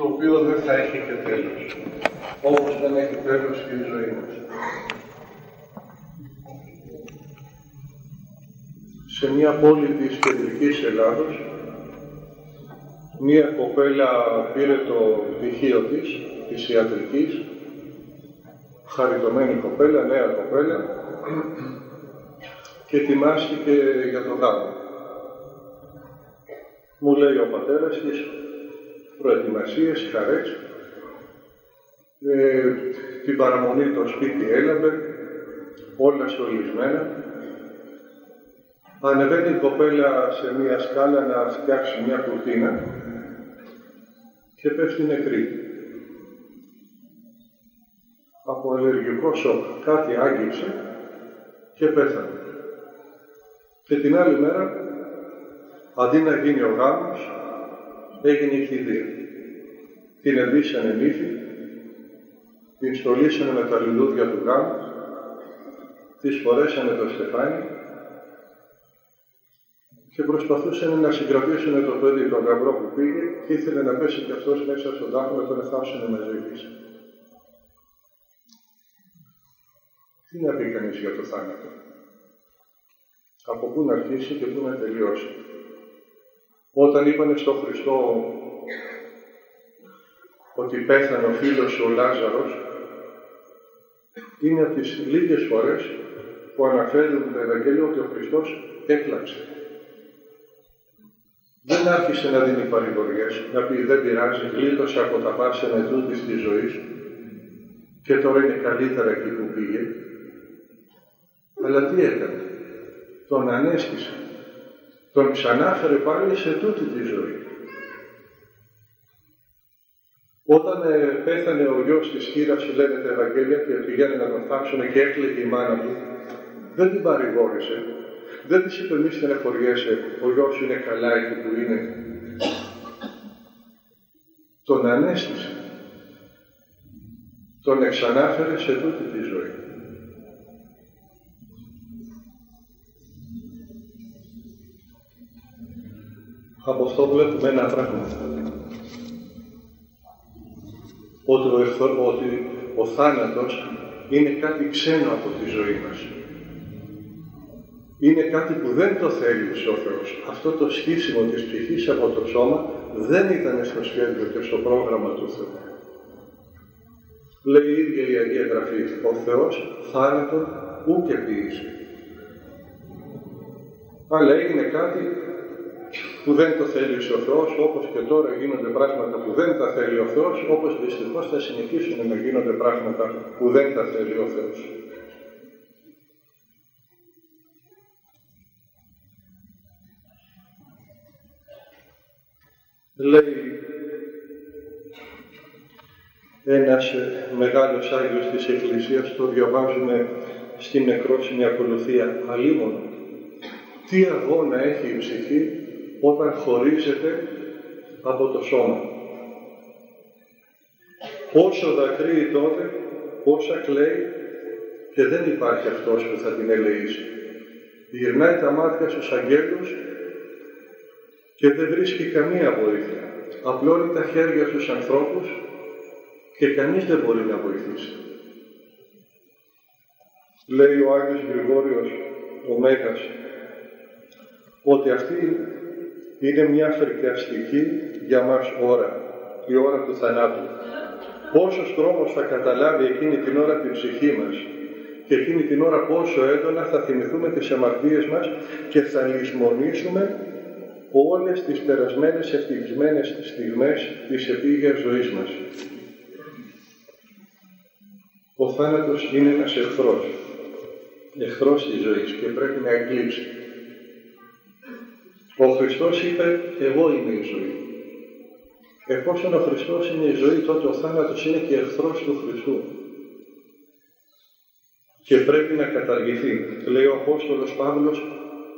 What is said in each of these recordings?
το οποίο δεν θα έχει και τέλος, όπως δεν έχει τέλος και η ζωή μας. Σε μια πόλη της κεντρικής Ελλάδος, μια κοπέλα πήρε το πτυχίο της, της ιατρικής, χαριτωμένη κοπέλα, νέα κοπέλα, και ετοιμάστηκε για το γάμο. Μου λέει ο πατέρας της, προετοιμασίες, χαρές, ε, την παραμονή το σπίτι έλαβε, όλα στολισμένα. Ανεβαίνει η κοπέλα σε μια σκάλα να φτιάξει μια κουρτίνα και πέφτει νεκρή. Από αλλεργικό σοκ κάτι άγγιξε και πέθανε. Και την άλλη μέρα, αντί να γίνει ο γάμος, έγινε η κηδεία. Την εντύσανε νύφη, την στολίσανε με τα λουλούδια του γάμου, της φορέσανε το στεφάνι και προσπαθούσαν να συγκρατήσουν το παιδί, τον γαμπρό που πήγε και ήθελε να πέσει και αυτός μέσα στον τάφο να τον εφάσουν μαζί της. Τι να πει κανείς για το θάνατο; Από πού να αρχίσει και πού να τελειώσει; Όταν είπανε στον Χριστό ότι πέθανε ο φίλος ο Λάζαρος, είναι από τις λίγες φορές που αναφέρουν το Ευαγγέλιο ότι ο Χριστός έκλαψε. Δεν άρχισε να δίνει παρηγοριές, να πει δεν πειράζει, γλίτωσε από τα πάση με τούτη στη ζωή σου και τώρα είναι καλύτερα εκεί που πήγε. Αλλά τι έκανε, τον ανέστησε, τον ξανάφερε πάλι σε τούτη τη ζωή. Όταν ε, πέθανε ο γιος της χείρας, λένε τα Ευαγγέλια, και πηγαίνει να τον θάψουν και έκλαιγε η μάνα του, δεν την παρηγόρησε, δεν της είπε μη στεναχωριέσαι, ο γιος σου είναι καλά εκεί που είναι. Τον ανέστησε. Τον εξανάφερε σε τούτη τη ζωή. Από αυτό βλέπουμε ένα πράγμα. Ότι ο, εχθρο, ότι ο θάνατος είναι κάτι ξένο από τη ζωή μας. Είναι κάτι που δεν το θέλει ο Θεός. Αυτό το σχίσιμο της ψυχής από το σώμα δεν ήταν στο σχέδιο και στο πρόγραμμα του Θεού. Λέει η ίδια η Αγία Γραφή, ο Θεός θάνατον ούτε ποιήσει. Αλλά έγινε κάτι που δεν το θέλει ο Θεός, όπως και τώρα γίνονται πράγματα που δεν τα θέλει ο Θεός, όπως δυστυχώς θα συνεχίσουν να γίνονται πράγματα που δεν τα θέλει ο Θεός. Λέει ένας μεγάλος Άγιος της Εκκλησίας, το διαβάζουμε στην νεκρόσιμη ακολουθία, αλίμονο. Τι αγώνα έχει η ψυχή όταν χωρίζεται από το σώμα. Πόσο δακρύει τότε, πόσα κλαίει και δεν υπάρχει αυτός που θα την ελεήσει. Γυρνάει τα μάτια στους αγγέλους και δεν βρίσκει καμία βοήθεια. Απλώνει τα χέρια στους ανθρώπους και κανείς δεν μπορεί να βοηθήσει. Λέει ο Άγιος Γρηγόριος, ο Μέγας, ότι αυτή είναι μια φρικιαστική για μας ώρα, η ώρα του θανάτου. Πόσος τρόμος θα καταλάβει εκείνη την ώρα την ψυχή μας και εκείνη την ώρα πόσο έντονα θα θυμηθούμε τις αμαρτίες μας και θα λησμονήσουμε όλες τις περασμένες ευτυχισμένες στιγμές της επίγειας ζωής μας. Ο θάνατος είναι ένας εχθρός, εχθρός της ζωής και πρέπει να εκλείψει. Ο Χριστός είπε «Εγώ είμαι η ζωή». Εφόσον ο Χριστός είναι η ζωή, τότε ο θάνατος είναι και εχθρός του Χριστού. Και πρέπει να καταργηθεί. Λέει ο Απόστολος Παύλος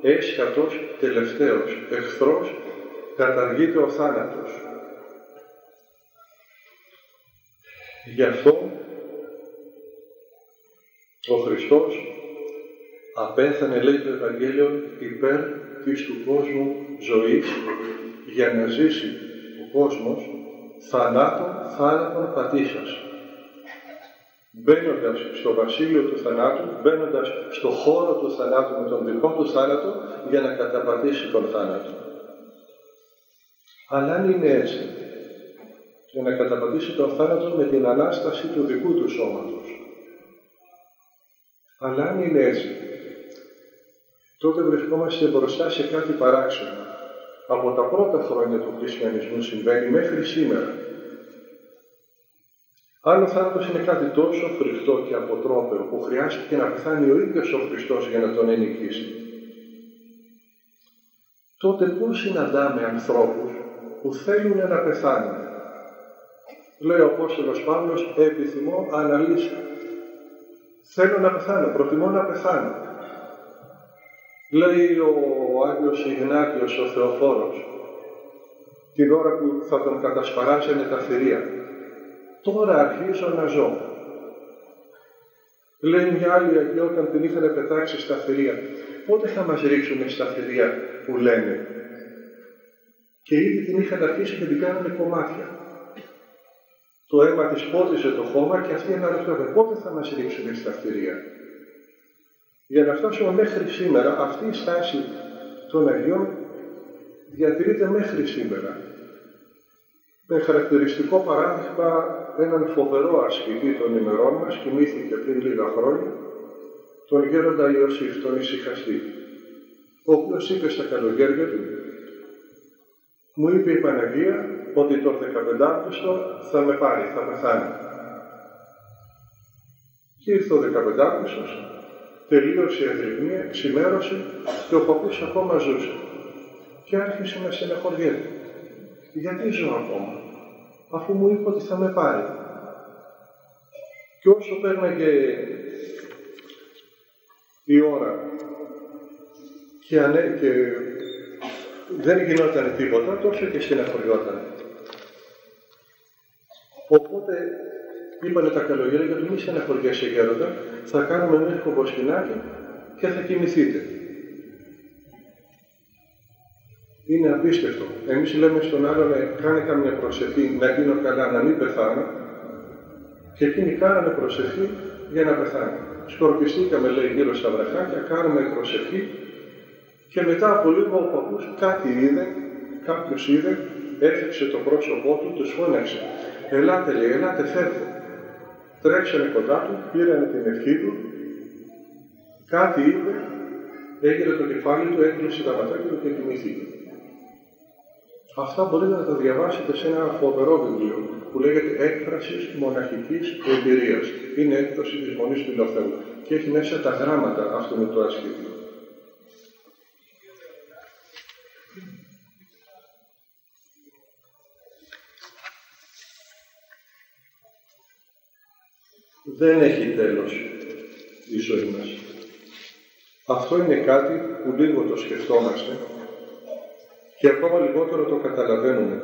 έσχατος τελευταίος, εχθρός, καταργείται ο θάνατος. Γι' αυτό ο Χριστός απέθανε, λέει το Ευαγγέλιο, υπέρ της του κόσμου ζωής για να ζήσει ο κόσμος θανάτων θάνατον πατήσας. Μπαίνοντας στο βασίλειο του θανάτου, μπαίνοντας στο χώρο του θανάτου με τον δικό του θάνατο για να καταπατήσει τον θάνατο. Αλλά αν είναι έτσι, για να καταπατήσει τον θάνατο με την Ανάσταση του δικού του σώματος. Αλλά αν είναι έτσι, τότε βρισκόμαστε μπροστά σε κάτι παράξενο. Από τα πρώτα χρόνια του χριστιανισμού συμβαίνει μέχρι σήμερα. Αν ο θάνατος είναι κάτι τόσο φρικτό και αποτρόπαιο που χρειάστηκε να πεθάνει ο ίδιος ο Χριστός για να τον ενικήσει, τότε πώς συναντάμε ανθρώπους που θέλουν να πεθάνουν; Λέει ο Απόστολος Παύλος, επιθυμώ αναλύσει. Θέλω να πεθάνω, προτιμώ να πεθάνω. Λέει ο Άγιος Ιγνάτιος ο Θεοφόρος, την ώρα που θα τον κατασπαράσανε τα θηρία. Τώρα αρχίζω να ζω. Λέει μια άλλη Αγία όταν την είχαν πετάξει στα θηρία. Πότε θα μας ρίξουν στα θηρία που λένε. Και ήδη την είχαν αρχίσει και την κάνανε κομμάτια. Το αίμα της πότισε το χώμα και αυτή αναρωτιόταν πότε θα μας ρίξουν στα θηρία; Για να φτάσουμε μέχρι σήμερα, αυτή η στάση των Αγιών διατηρείται μέχρι σήμερα. Με χαρακτηριστικό παράδειγμα έναν φοβερό ασκητή των ημερών μας, κοιμήθηκε πριν λίγα χρόνια, τον γέροντα Ιωσήφ, τον ησυχαστή, ο οποίος είπε στα καλοκαίρια του, μου είπε η Παναγία ότι το 15 Αύγουστο θα με πάρει, θα πεθάνει. Και ήρθε ο 15 Αύγουστος, τελείωσε η αδρυμία, ξημέρωσε και ο παππούς ακόμα ζούσε. Και άρχισε να στεναχωριέται. Γιατί ζω ακόμα, αφού μου είπε ότι θα με πάρει. Και όσο πέρναγε η ώρα και, ανέ, και δεν γινόταν τίποτα, τόσο και στεναχωριόταν. Οπότε είπανε τα καλογέρια του μη στεναχωριέσαι γέροντα, θα κάνουμε ένα κομποσκινάκι και θα κοιμηθείτε. Είναι απίστευτο. Εμείς λέμε στον άλλον, «Ε, κάνε καμιά προσευχή να γίνω καλά, να μην πεθάνω. Και εκείνοι κάνανε προσευχή για να πεθάνει. Σκορπιστήκαμε, λέει, γύρω στα βραχάκια, κάνουμε προσευχή και μετά από λίγο ο παππούς κάτι είδε, κάποιος είδε, έφυξε το πρόσωπό του, τους φώναξε. Ελάτε, λέει, ελάτε, φεύγω. Τρέξανε κοντά του, πήρανε την ευχή του, κάτι είπε, έγινε το κεφάλι του, έκλεισε τα ματάκια του και κοιμήθηκε. Αυτά μπορείτε να τα διαβάσετε σε ένα φοβερό βιβλίο που λέγεται Έκφρασης Μοναχικής Εμπειρία. Είναι έκδοση της Μονής του Θεού και έχει μέσα τα γράμματα αυτού του ασκητή. Δεν έχει τέλος η ζωή μας. Αυτό είναι κάτι που λίγο το σκεφτόμαστε και ακόμα λιγότερο το καταλαβαίνουμε.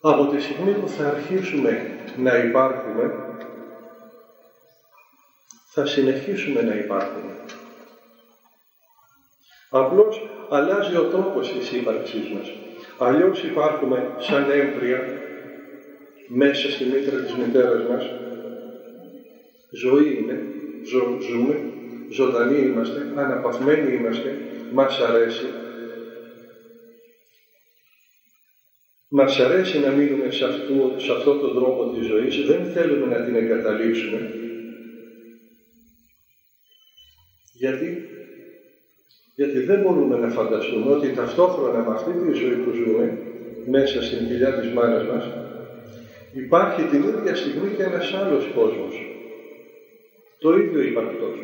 Από τη στιγμή που θα αρχίσουμε να υπάρχουμε, θα συνεχίσουμε να υπάρχουμε. Απλώς αλλάζει ο τρόπος της ύπαρξής μας. Αλλιώς υπάρχουμε σαν έμβρια μέσα στη μήτρα της μητέρας μας. Ζωή είναι, ζω, ζούμε, ζωντανοί είμαστε, αναπαυμένοι είμαστε, μας αρέσει. Μας αρέσει να μείνουμε σε, αυτό, σε αυτόν τον τρόπο της ζωής, δεν θέλουμε να την εγκαταλείψουμε. Γιατί, γιατί δεν μπορούμε να φανταστούμε ότι ταυτόχρονα με αυτή τη ζωή που ζούμε, μέσα στην κοιλιά της μάνας μας, υπάρχει την ίδια στιγμή και ένας άλλος κόσμος. Το ίδιο υπαρκτός.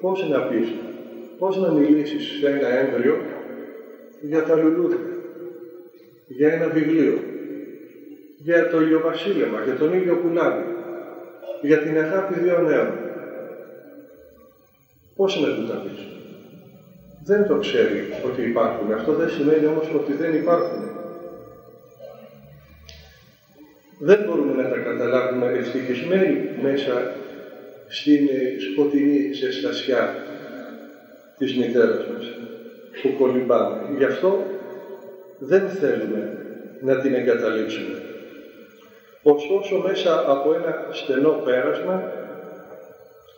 Πώς να πεις, πώς να μιλήσεις σε ένα έμβριο για τα λουλούδια, για ένα βιβλίο, για το ηλιοβασίλεμα, για τον ήλιο πουλάδι, για την αγάπη δύο νέων. Πώς να του τα πεις. Δεν το ξέρει ότι υπάρχουν. Αυτό δεν σημαίνει όμως ότι δεν υπάρχουν. Δεν μπορούμε να τα καταλάβουμε ευτυχισμένοι μέσα στην σκοτεινή ζεστασιά της μητέρας μας που κολυμπάμε. Γι' αυτό δεν θέλουμε να την εγκαταλείψουμε. Ωστόσο μέσα από ένα στενό πέρασμα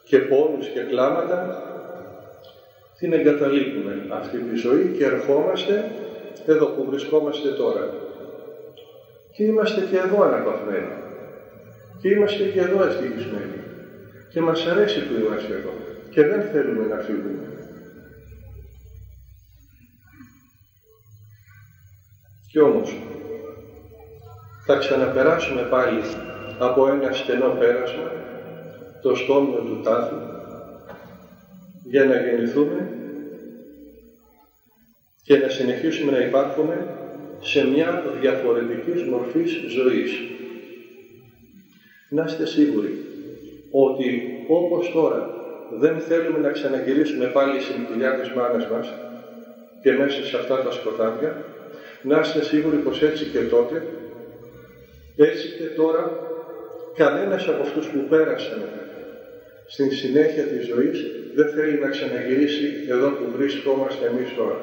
και πόνους και κλάματα την εγκαταλείπουμε αυτή τη ζωή και ερχόμαστε εδώ που βρισκόμαστε τώρα. Και είμαστε και εδώ αναπαυμένοι. Και είμαστε και εδώ ευτυχισμένοι. Και μας αρέσει που είμαστε εδώ. Και δεν θέλουμε να φύγουμε. Κι όμως, θα ξαναπεράσουμε πάλι από ένα στενό πέρασμα, το στόμιο του τάφου, για να γεννηθούμε και να συνεχίσουμε να υπάρχουμε σε μια διαφορετικής μορφής ζωής. Να είστε σίγουροι ότι όπως τώρα δεν θέλουμε να ξαναγυρίσουμε πάλι στην κοιλιά της μάνας μας και μέσα σε αυτά τα σκοτάδια, να είστε σίγουροι πως έτσι και τότε, έτσι και τώρα, κανένας από αυτούς που πέρασαν στην συνέχεια της ζωής δεν θέλει να ξαναγυρίσει εδώ που βρισκόμαστε εμείς τώρα.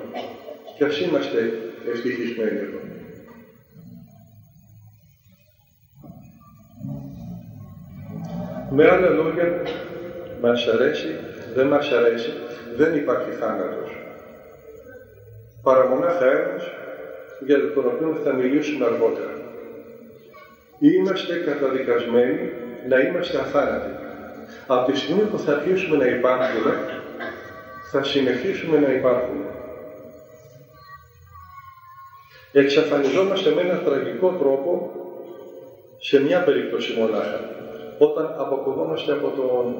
Και ας είμαστε ευτυχισμένοι εδώ. Με άλλα λόγια, μας αρέσει, δεν μας αρέσει, δεν υπάρχει θάνατος. Παρά μονάχα ένας για τον οποίο θα μιλήσουμε αργότερα. Είμαστε καταδικασμένοι να είμαστε αθάνατοι. Από τη στιγμή που θα αρχίσουμε να υπάρχουμε, θα συνεχίσουμε να υπάρχουμε. Εξαφανιζόμαστε με έναν τραγικό τρόπο σε μια περίπτωση μονάχα, όταν αποκομόμαστε από τον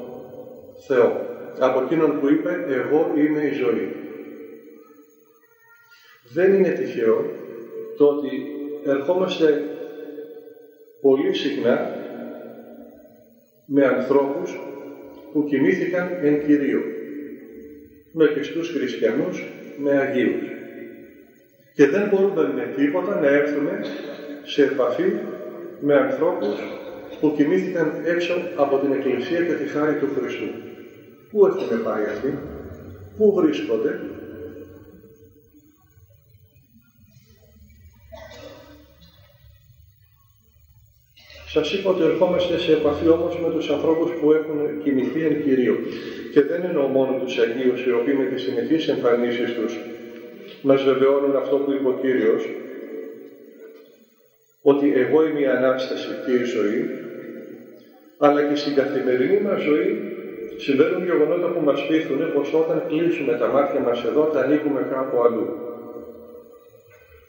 Θεό, από εκείνον που είπε «Εγώ είμαι η ζωή». Δεν είναι τυχαίο το ότι ερχόμαστε πολύ συχνά με ανθρώπους που κοιμήθηκαν εν Κυρίω, με πιστούς χριστιανούς, με Αγίους. Και δεν μπορούμε με τίποτα να έρθουμε σε επαφή με ανθρώπους που κοιμήθηκαν έξω από την Εκκλησία και τη χάρη του Χριστού. Πού έχουν πάει αυτοί, πού βρίσκονται, Σας είπα ότι ερχόμαστε σε επαφή όμως με τους ανθρώπους που έχουν κοιμηθεί εν κυρίω. Και δεν εννοώ μόνο τους Αγίους, οι οποίοι με τις συνεχεί εμφανίσεις τους μα βεβαιώνουν αυτό που είπε ο κύριος, ότι εγώ είμαι η Ανάσταση και η ζωή, αλλά και στην καθημερινή μας ζωή συμβαίνουν γεγονότα που μας πείθουν πως όταν κλείσουμε τα μάτια μας εδώ, τα ανοίγουμε κάπου αλλού.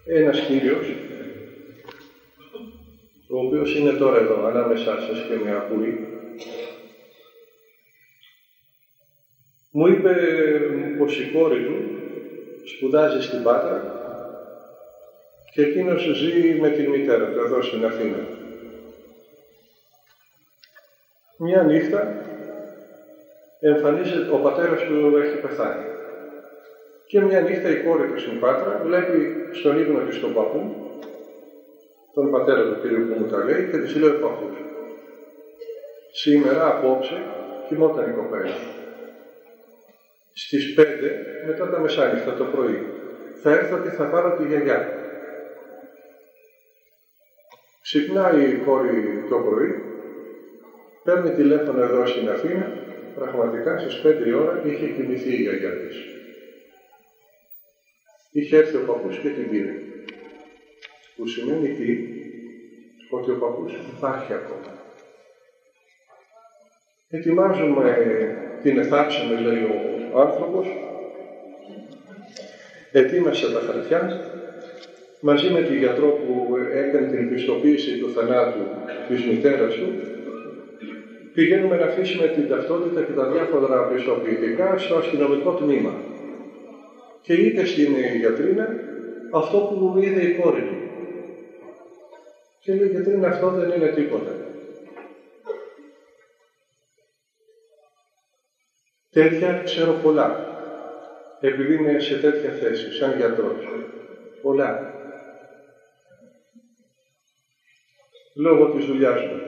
Ένας κύριος ο οποίος είναι τώρα εδώ ανάμεσά σας και με ακούει, μου είπε πως η κόρη του σπουδάζει στην Πάτρα και εκείνος ζει με τη μητέρα του εδώ στην Αθήνα. Μια νύχτα εμφανίζεται, ο πατέρας του έχει πεθάνει. Και μια νύχτα η κόρη του στην Πάτρα βλέπει στον ύπνο της τον παππού τον πατέρα του κύριου που μου τα λέει και της λέω παππούς. Σήμερα, απόψε, κοιμόταν η κοπέλα. Στις 5, μετά τα μεσάνυχτα το πρωί, θα έρθω και θα πάρω τη γιαγιά. Ξυπνάει η κόρη το πρωί, παίρνει τηλέφωνο εδώ στην Αθήνα, πραγματικά στις 5 η ώρα είχε κοιμηθεί η γιαγιά της. Είχε έρθει ο παππούς και την πήρε. Που σημαίνει τι, ότι ο παππούς υπάρχει ακόμα. Ετοιμάζουμε την εθάψη, λέει ο άνθρωπος, ετοίμασε τα χαρτιά, μαζί με τον γιατρό που έκανε την πιστοποίηση του θανάτου της μητέρας του, πηγαίνουμε να αφήσουμε την ταυτότητα και τα διάφορα πιστοποιητικά στο αστυνομικό τμήμα. Και είτε στην γιατρίνα αυτό που μου είδε η κόρη του. Και λέει, γιατί είναι αυτό, δεν είναι τίποτα. Τέτοια ξέρω πολλά. Επειδή είμαι σε τέτοια θέση, σαν γιατρός. Πολλά. Λόγω της δουλειάς μου.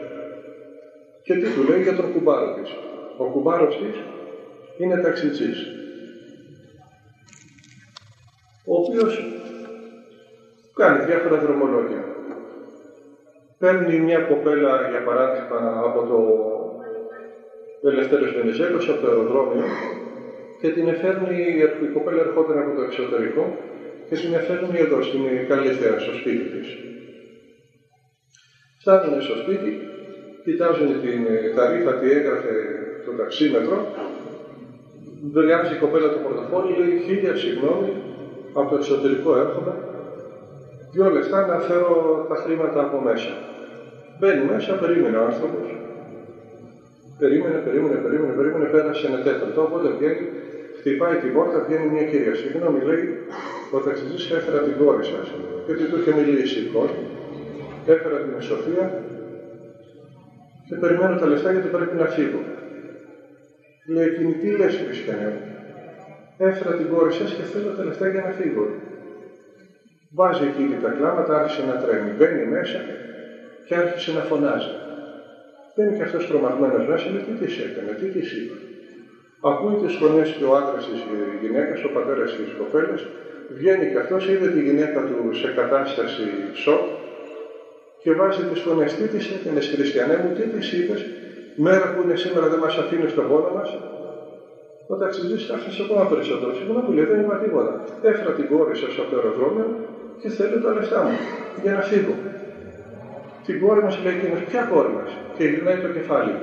Και τι του λέει για τον κουμπάρο της. Ο κουμπάρος της είναι ταξιτζής. Ο οποίος κάνει διάφορα δρομολόγια Παίρνει μια κοπέλα, για παράδειγμα, από το Ελευθέρος Βενεζέλος, από το αεροδρόμιο, και την εφέρνει, η κοπέλα ερχόταν από το εξωτερικό και την εφέρνει εδώ, στην καλύτερα, στο σπίτι της. Φτάνουν στο σπίτι, κοιτάζουν την ταρήφα, τι έγραφε το ταξίμετρο, βγάζει η κοπέλα το πορτοφόλι, λέει χίλια συγγνώμη, από το εξωτερικό έρχομαι, δύο λεφτά να φέρω τα χρήματα από μέσα. Μπαίνει μέσα, περίμενε ο άνθρωπος. Περίμενε, περίμενε, περίμενε, περίμενε, πέρασε ένα τέταρτο. Οπότε βγαίνει, χτυπάει την πόρτα, βγαίνει μια κυρία. Συγγνώμη, λέει, ο ταξιτζής έφερα την κόρη σας. Γιατί του είχε μιλήσει η κόρη. Έφερα την Σοφία και περιμένω τα λεφτά γιατί πρέπει να φύγω. Λέει εκείνη, τι λες, Χριστιανέ Έφερα την κόρη σας και θέλω τα λεφτά για να φύγω. Βάζει εκείνη τα κλάματα, άρχισε να τρέμει. Μπαίνει μέσα και άρχισε να φωνάζει. Μπαίνει και αυτός τρομαγμένο μέσα, λέει τι της έκανε, τι της είπε. Ακούει τις φωνές και ο άντρας της γυναίκας, ο πατέρας της κοπέλας, βγαίνει και αυτός, είδε τη γυναίκα του σε κατάσταση σοκ και βάζει τις φωνές. Τι της έκανες, Χριστιανέ μου, τι της είπες, μέρα που είναι σήμερα δεν μας αφήνει στον πόνο μας. Ο ταξιδί άφησε ακόμα περισσότερο. Σίγουρα που λέει δεν είπα τίποτα. Έφερα την κόρη σας από το αεροδρόμιο και θέλω τα λεφτά μου για να φύγω. Την κόρη μας λέει εκείνος, ποια κόρη μας, και γυρνάει το κεφάλι.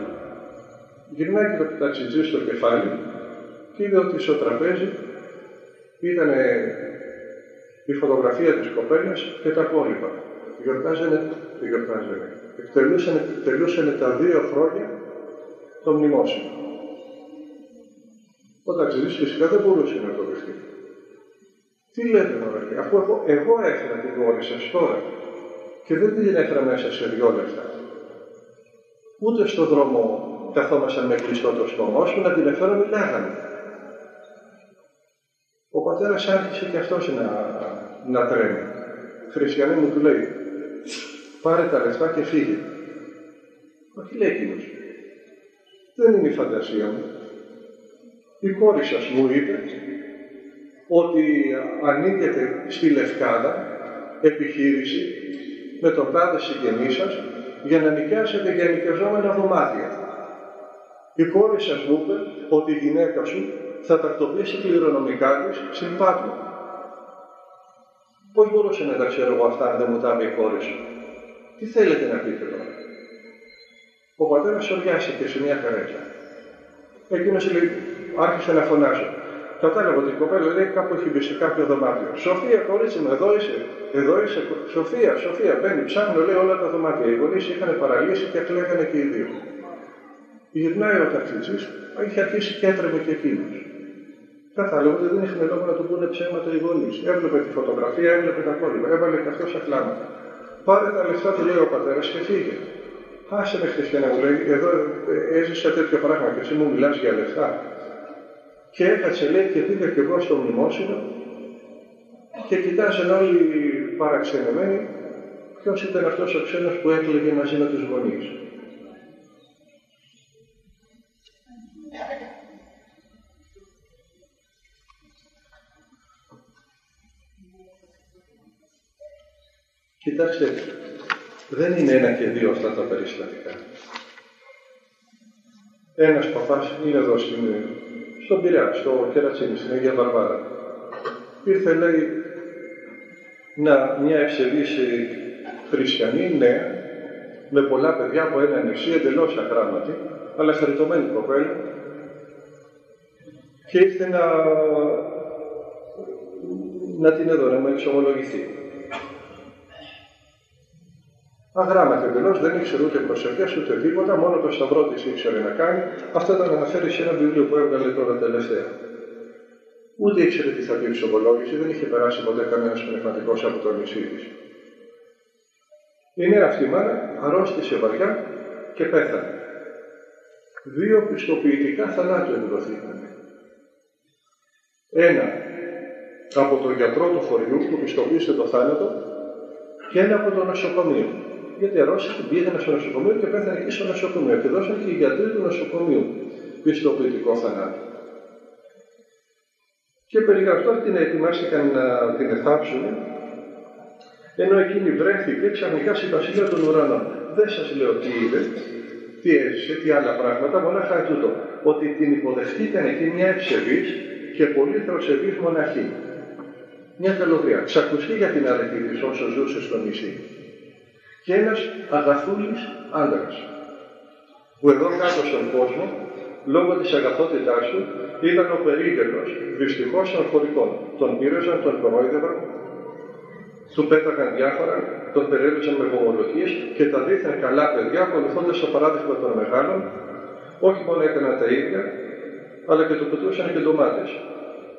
Γυρνάει και το ταξιτζή στο κεφάλι και είδε ότι στο τραπέζι ήταν η φωτογραφία της κοπέλας και τα κόλληπα. Γιορτάζανε, γιορτάζανε. Εκτελούσαν, εκτελούσαν τα δύο χρόνια το μνημόσυνο. Ο ταξιδής φυσικά δεν μπορούσε να το δεχτεί. Τι λέτε, αδερφέ, αφού εγώ, εγώ έφερα την κόρη σας τώρα και δεν την έφερα μέσα σε δυο λεπτά. Ούτε στον δρόμο καθόμασταν με κλειστό το στόμα, ώσπου να την εφέρω μιλάγαμε. Ο πατέρας άρχισε και αυτός να, να τρέμει. Χριστιανή μου του λέει, πάρε τα λεφτά και φύγε. Όχι λέει εκείνος. Δεν είναι η φαντασία μου. Η κόρη σας μου είπε ότι ανήκετε στη Λευκάδα επιχείρηση με τον τάδε συγγενή σας για να νοικιάσετε για νοικιαζόμενα δωμάτια. Η κόρη σας μου είπε ότι η γυναίκα σου θα τακτοποιήσει κληρονομικά της στην Πάτμο. Πώς μπορούσε να τα ξέρω εγώ αυτά αν δεν μου τα είπε η κόρη σου; Τι θέλετε να πείτε τώρα; Ο πατέρας οριάστηκε σε μια καρέκλα. Εκείνος λέει, άρχισε να φωνάζει. Κατάλαβα ότι η κοπέλα λέει κάπου έχει μπει σε κάποιο δωμάτιο. Σοφία, κορίτσι μου, εδώ είσαι. Εδώ είσαι. Σοφία, Σοφία, μπαίνει, ψάχνω λέει όλα τα δωμάτια. Οι γονείς είχαν παραλύσει και κλαίγανε και οι δύο. Γυρνάει ο ταξιτζής, είχε αρχίσει και έτρεπε και εκείνος. Κατάλαβα ότι δεν είχαν λόγο να του πούνε ψέματα οι γονείς. Έβλεπε τη φωτογραφία, έβλεπε τα κόλλημα, έβαλε και αυτός σε κλάματα. Πάρε τα λεφτά του λέει ο πατέρας και φύγε. Άσε με χριστιανά μου λέει, εδώ έζησα τέτοιο πράγμα και εσύ μου μιλάς για λεφτά. Και έκατσε λέει και πήγα και εγώ στο μνημόσυνο και κοιτάζαν όλοι παραξενεμένοι ποιος ήταν αυτός ο ξένος που έκλαιγε μαζί με τους γονείς. Κοιτάξτε, δεν είναι ένα και δύο αυτά τα περιστατικά. Ένας παπάς είναι εδώ στην στον Πειραιά, στο Κερατσίνη, στην Αγία Βαρβάρα. Ήρθε, λέει, να, μια ευσεβής χριστιανή, νέα, με πολλά παιδιά από ένα νησί, εντελώς ακράματη, αλλά χαριτωμένη κοπέλα, και ήρθε να, να την έδω, να μου εξομολογηθεί. Αγράμματη εντελώς, δεν ήξερε ούτε προσευχές ούτε τίποτα, μόνο το σταυρό της ήξερε να κάνει. Αυτό ήταν αναφέρει σε ένα βιβλίο που έβγαλε τώρα τελευταία. Ούτε ήξερε τι θα πει εξομολόγηση, δεν είχε περάσει ποτέ κανένας πνευματικός από το νησί της. Η νέα αυτή μάνα αρρώστησε βαριά και πέθανε. Δύο πιστοποιητικά θανάτου εκδοθήκαν. Ένα από τον γιατρό του χωριού που πιστοποίησε το θάνατο και ένα από το νοσοκομείο γιατί αρρώστηκε, πήγαινε στο νοσοκομείο και πέθανε εκεί στο νοσοκομείο. Και δώσαν και οι γιατροί του νοσοκομείου πιστοποιητικό θανάτου. Και περί αυτό την ετοιμάστηκαν να την εθάψουν Ενώ εκείνη βρέθηκε ξαφνικά στη βασιλεία των ουρανών. Δεν σας λέω τι είδε, τι έζησε, τι άλλα πράγματα, μονάχα τούτο. Ότι την υποδεχτήκαν εκεί μια ευσεβής και πολύ θεοσεβή μοναχή. Μια καλογρία. Ξακουστεί για την αρετή της όσο ζούσε στο νησί. Και ένας αγαθούλης άντρα. Που εδώ κάτω στον κόσμο, λόγω της αγαθότητάς του, ήταν ο περίγελος δυστυχώς των χωρικών. Τον πήρεζαν, τον κορόιδευαν, του πέταγαν διάφορα, τον περιέργησαν με βομολογίες και τα δίθεν καλά παιδιά, ακολουθώντας το παράδειγμα των μεγάλων, όχι μόνο έκαναν τα ίδια, αλλά και το πετούσαν και ντομάτες.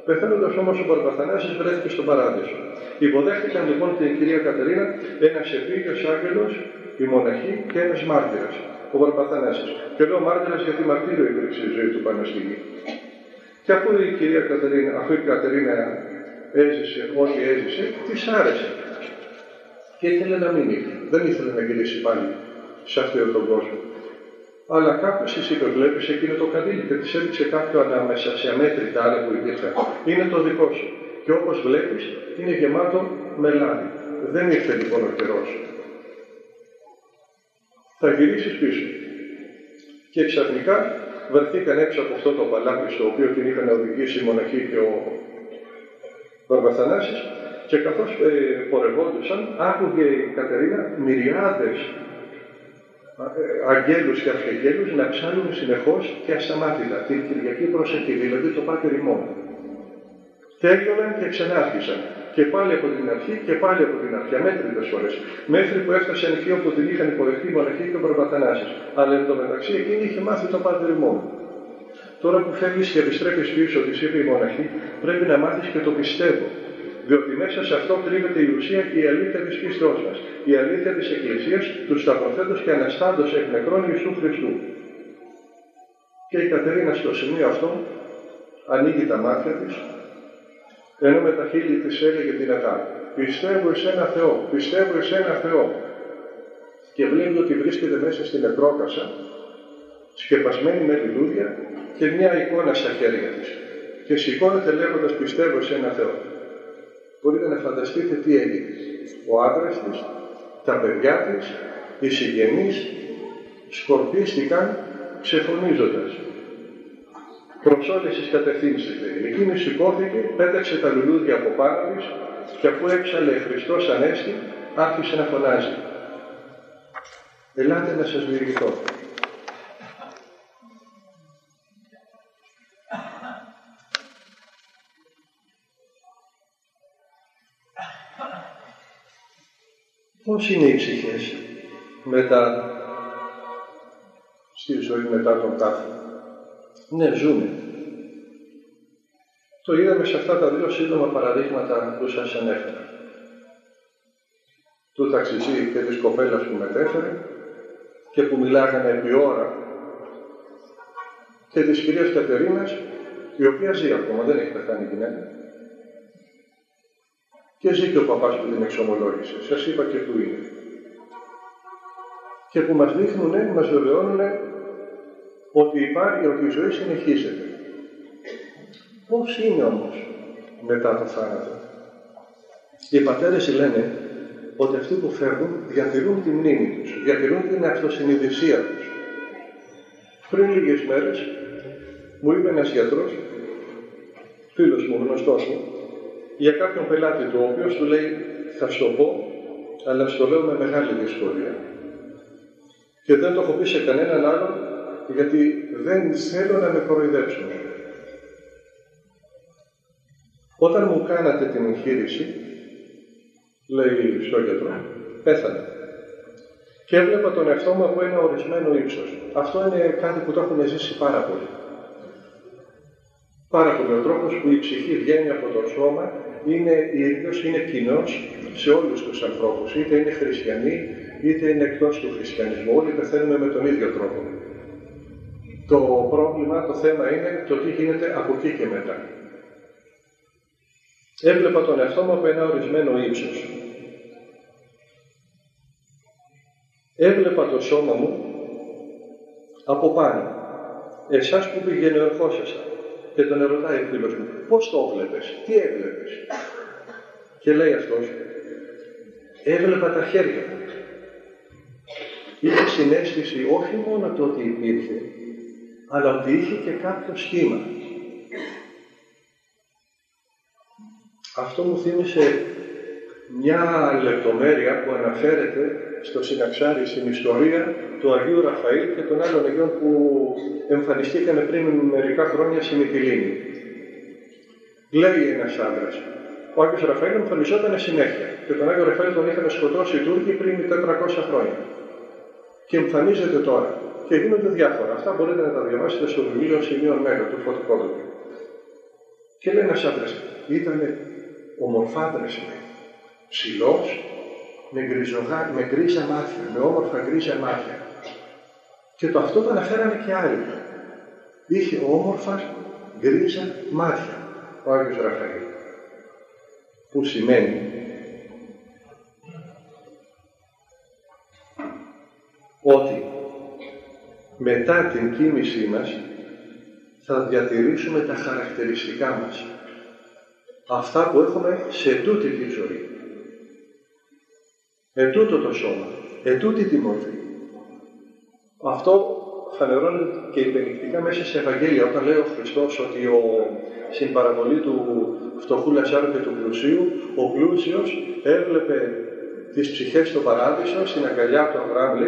Πεθαίνοντας όμως ο Μπαρμπαθανάσης βρέθηκε στον παράδεισο. Υποδέχτηκαν λοιπόν την κυρία Κατερίνα ένα επίγειο άγγελος, η μοναχή και ένας μάρτυρας, ο Μπαρμπαθανάσης. Και λέω μάρτυρας γιατί μαρτύριο υπήρξε η ζωή του πάνω στη γη. Και αφού η κυρία Κατερίνα, αφού η Κατερίνα έζησε ό,τι έζησε, της άρεσε. Και ήθελε να μείνει. Δεν ήθελε να γυρίσει πάλι σε αυτόν τον κόσμο. Αλλά κάποιος τη είπε: Βλέπεις εκείνο το καδίλι και της έδειξε κάποιο ανάμεσα σε αμέτρητα άλλα που υπήρχαν. Είναι το δικό σου. Και όπως βλέπεις, είναι γεμάτο με λάδι. Δεν ήρθε λοιπόν ο καιρός. Θα γυρίσεις πίσω. Και ξαφνικά βρεθήκαν έξω από αυτό το παλάτι στο οποίο την είχαν οδηγήσει η μοναχή και ο Βαρβαθανάσης και καθώς ε, πορευόντουσαν άκουγε η Κατερίνα μυριάδες ε, αγγέλους και αρχαγγέλους να ψάλουν συνεχώς και ασταμάτητα την Κυριακή προσευχή, δηλαδή το Πάτερ ημών. Τέλειωναν και ξανάρχισαν. Και πάλι από την αρχή και πάλι από την αρχή, αμέτρητες φορές. Μέχρι που έφτασαν εκεί όπου την είχαν υποδεχτεί η μοναχή και ο Παρβαθανάσης. Αλλά εν τω μεταξύ εκείνη είχε μάθει το Πάτερ ημών. Τώρα που φεύγεις και επιστρέφεις πίσω, της είπε η μοναχή, πρέπει να μάθεις και το πιστεύω. Διότι μέσα σε αυτό κρύβεται η ουσία και η αλήθεια της πίστεώ μας. Η αλήθεια της Εκκλησίας, τους σταυροθέτω και αναστάντως εκ νεκρών Ιησού Χριστού. Και η Κατερίνα στο σημείο αυτό ανοίγει τα μάτια της, ενώ με τα χείλη της έλεγε δυνατά: Πιστεύω εσένα Θεό, πιστεύω εσένα Θεό. Και βλέπει ότι βρίσκεται μέσα στην νεκρόκασα, σκεπασμένη με λουλούδια και μια εικόνα στα χέρια της. Και σηκώνεται λέγοντας: Πιστεύω σε ένα Θεό. Μπορείτε να φανταστείτε τι έγινε. Ο άντρας της, τα παιδιά της, οι συγγενείς σκορπίστηκαν ξεφωνίζοντας. Προς όλες τις κατευθύνσεις λέει. Εκείνη σηκώθηκε, πέταξε τα λουλούδια από πάνω της και αφού έξαλε Χριστός Ανέστη, άρχισε να φωνάζει. Ελάτε να σας διηγηθώ. Πώς είναι οι ψυχές μετά στη ζωή μετά τον τάφο; Ναι, ζούμε. Το είδαμε σε αυτά τα δύο σύντομα παραδείγματα που σας ανέφερα. Του ταξιτζή και της κοπέλας που μετέφερε και που μιλάγανε επί ώρα και της κυρίας Κατερίνας η οποία ζει ακόμα, δεν έχει πεθάνει η γυναίκα και ζει και ο παπάς που την εξομολόγησε. Σας είπα και που είναι. Και που μας δείχνουν, μας βεβαιώνουν ότι υπάρχει, ότι η ζωή συνεχίζεται. Πώς είναι όμως μετά το θάνατο; Οι πατέρες λένε ότι αυτοί που φεύγουν διατηρούν τη μνήμη τους, διατηρούν την αυτοσυνειδησία τους. Πριν λίγες μέρες μου είπε ένας γιατρός, φίλος μου, γνωστός μου, για κάποιον πελάτη του, ο οποίος του λέει θα σου το πω, αλλά στο λέω με μεγάλη δυσκολία. Και δεν το έχω πει σε κανέναν άλλον, γιατί δεν θέλω να με κοροϊδέψουν. Όταν μου κάνατε την εγχείρηση, λέει στο γιατρό, πέθανε. Και έβλεπα τον εαυτό μου από ένα ορισμένο ύψος. Αυτό είναι κάτι που το έχουμε ζήσει πάρα πολύ. Πάρα πολύ. Ο τρόπος που η ψυχή βγαίνει από το σώμα είναι ίδιος, είναι κοινός σε όλους τους ανθρώπους. Είτε είναι χριστιανοί, είτε είναι εκτός του χριστιανισμού. Όλοι πεθαίνουμε με τον ίδιο τρόπο. Το πρόβλημα, το θέμα είναι το τι γίνεται από εκεί και μετά. Έβλεπα τον εαυτό μου από ένα ορισμένο ύψος. Έβλεπα το σώμα μου από πάνω. Εσάς που πηγαίνει ερχόσασταν. Και τον ερωτάει ο φίλος μου, πώς το έβλεπες, τι έβλεπες; Και λέει αυτός, έβλεπα τα χέρια του. Είχε συνέστηση όχι μόνο το ότι υπήρχε, αλλά ότι είχε και κάποιο σχήμα. Αυτό μου θύμισε μια λεπτομέρεια που αναφέρεται στο συναξάρι στην ιστορία του Αγίου Ραφαήλ και των άλλων Αγίων που εμφανιστήκαν πριν μερικά χρόνια στην Μυτιλίνη. Λέει ένας άντρας, ο Άγιος Ραφαήλ εμφανιζόταν συνέχεια και τον Άγιο Ραφαήλ τον είχαν σκοτώσει οι Τούρκοι πριν 400 χρόνια. Και εμφανίζεται τώρα. Και γίνονται διάφορα. Αυτά μπορείτε να τα διαβάσετε στο βιβλίο Σημείων Μέγα του Φωτοκόδου. Και λέει ένας άντρας, ήταν ομορφάδρες, λέει. Ψηλός, με, με γκρίζα μάτια, με όμορφα γκρίζα μάτια. Και το αυτό το αναφέρανε και άλλοι. Είχε όμορφα γκρίζα μάτια ο Άγιος Ραφαήλ. Που σημαίνει ότι μετά την κίνησή μας θα διατηρήσουμε τα χαρακτηριστικά μας. Αυτά που έχουμε σε τούτη τη ζωή. Ετούτο το σώμα, ετούτη τη μορφή. Αυτό φανερώνεται και υπενικτικά μέσα σε Ευαγγέλια, όταν λέει ο Χριστός ότι ο, στην παραβολή του φτωχού Λαζάρου και του πλουσίου, ο πλούσιος έβλεπε τις ψυχές στο παράδεισο, στην αγκαλιά του Αβραάμ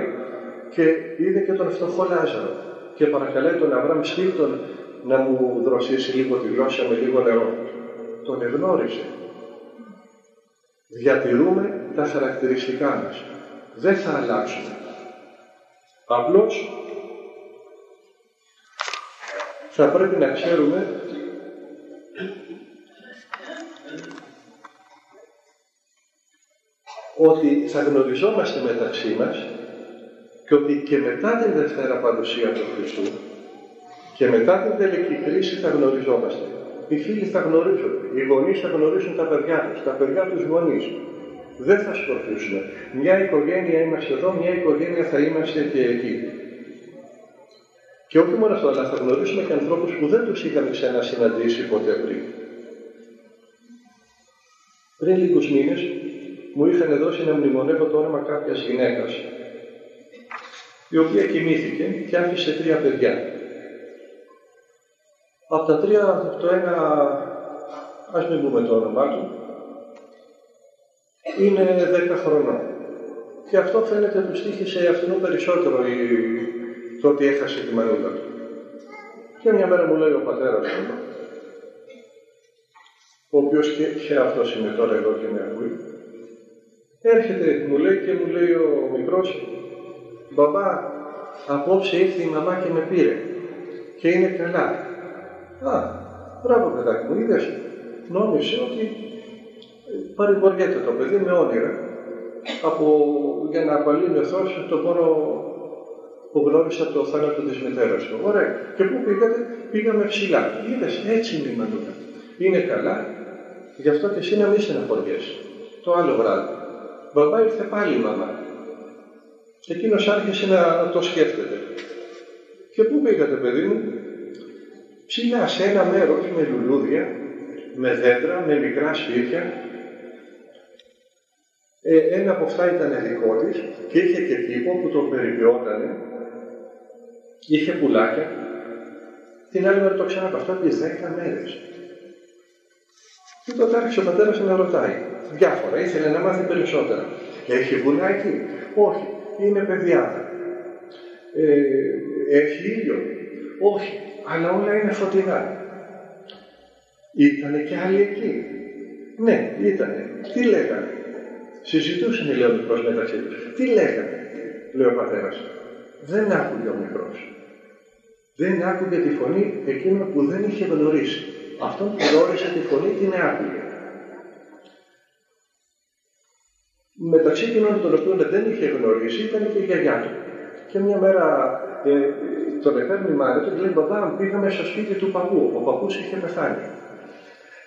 και είδε και τον φτωχό Λάζαρο. Και παρακαλάει τον Αβραάμ στείλ να μου δροσίσεις λίγο τη γλώσσα με λίγο νερό. Τον εγνώρισε. Διατηρούμε τα χαρακτηριστικά μας. Δεν θα αλλάξουμε. Απλώς θα πρέπει να ξέρουμε ότι θα γνωριζόμαστε μεταξύ μας και ότι και μετά την Δευτέρα Παρουσία του Χριστού και μετά την τελική κρίση θα γνωριζόμαστε. Οι φίλοι θα γνωρίζονται, οι γονείς θα γνωρίζουν τα παιδιά τους, τα παιδιά τους γονείς. Δεν θα σκορπίσουμε. Μια οικογένεια είμαστε εδώ, μια οικογένεια θα είμαστε και εκεί. Και όχι μόνο αυτό, αλλά θα γνωρίσουμε και ανθρώπους που δεν τους είχαμε ξανασυναντήσει ποτέ πριν. Πριν λίγους μήνες μου είχαν δώσει να μνημονεύω το όνομα κάποιας γυναίκας η οποία κοιμήθηκε και άφησε τρία παιδιά. Από τα τρία, το ένα, ας μην πούμε το όνομά του, είναι δέκα χρονών. Και αυτό φαίνεται του στήχησε αυτήν περισσότερο η... το ότι έχασε τη μανούλα του. Και μια μέρα μου λέει ο πατέρας του, ο οποίος και, και αυτός είναι τώρα εδώ και με ακούει, έρχεται, μου λέει και μου λέει ο μικρός, μπαμπά, απόψε ήρθε η μαμά και με πήρε και είναι καλά. Α, μπράβο παιδάκι μου, είδες, νόμιζε ότι παρηγοριέται το παιδί με όνειρα από, για να απαλύνει ο Θεός το πόνο που γνώρισα το θάνατο της μητέρας του. Ωραία. Και πού πήγατε, πήγαμε ψηλά. Είδες, έτσι είναι η μανούκα. Είναι καλά, γι' αυτό και εσύ να μην στεναχωριέσαι. Το άλλο βράδυ. Μπαμπά ήρθε πάλι η μαμά. Εκείνος άρχισε να το σκέφτεται. Και πού πήγατε παιδί μου, ψηλά σε ένα μέρος με λουλούδια, με δέντρα, με μικρά σπίτια. Ε, ένα από αυτά ήταν δικό της και είχε και τύπο που τον περιποιότανε. Είχε πουλάκια. Την άλλη μέρα το ξανά αυτό επί δέκα μέρες. Και τότε άρχισε ο πατέρας να ρωτάει. Διάφορα, ήθελε να μάθει περισσότερα. Έχει βουλάκι, όχι είναι παιδιά. Ε, έχει ήλιο; Όχι, αλλά όλα είναι φωτεινά. Ήτανε και άλλοι εκεί; Ναι, ήτανε. Τι λέγανε; Συζητούσαν λέει ο μικρός μεταξύ τους. Τι λέγανε, λέει ο πατέρας. Δεν άκουγε ο μικρός. Δεν άκουγε τη φωνή εκείνο που δεν είχε γνωρίσει. Αυτόν που γνώρισε τη φωνή την άκουγε. μεταξύ εκείνων των οποίων δεν είχε γνωρίσει ήταν και η γιαγιά του. Και μια μέρα ε, τον επέρνει η μάνα του και λέει: Μπαμπά, πήγαμε στο σπίτι του παππού. Ο παππούς είχε πεθάνει.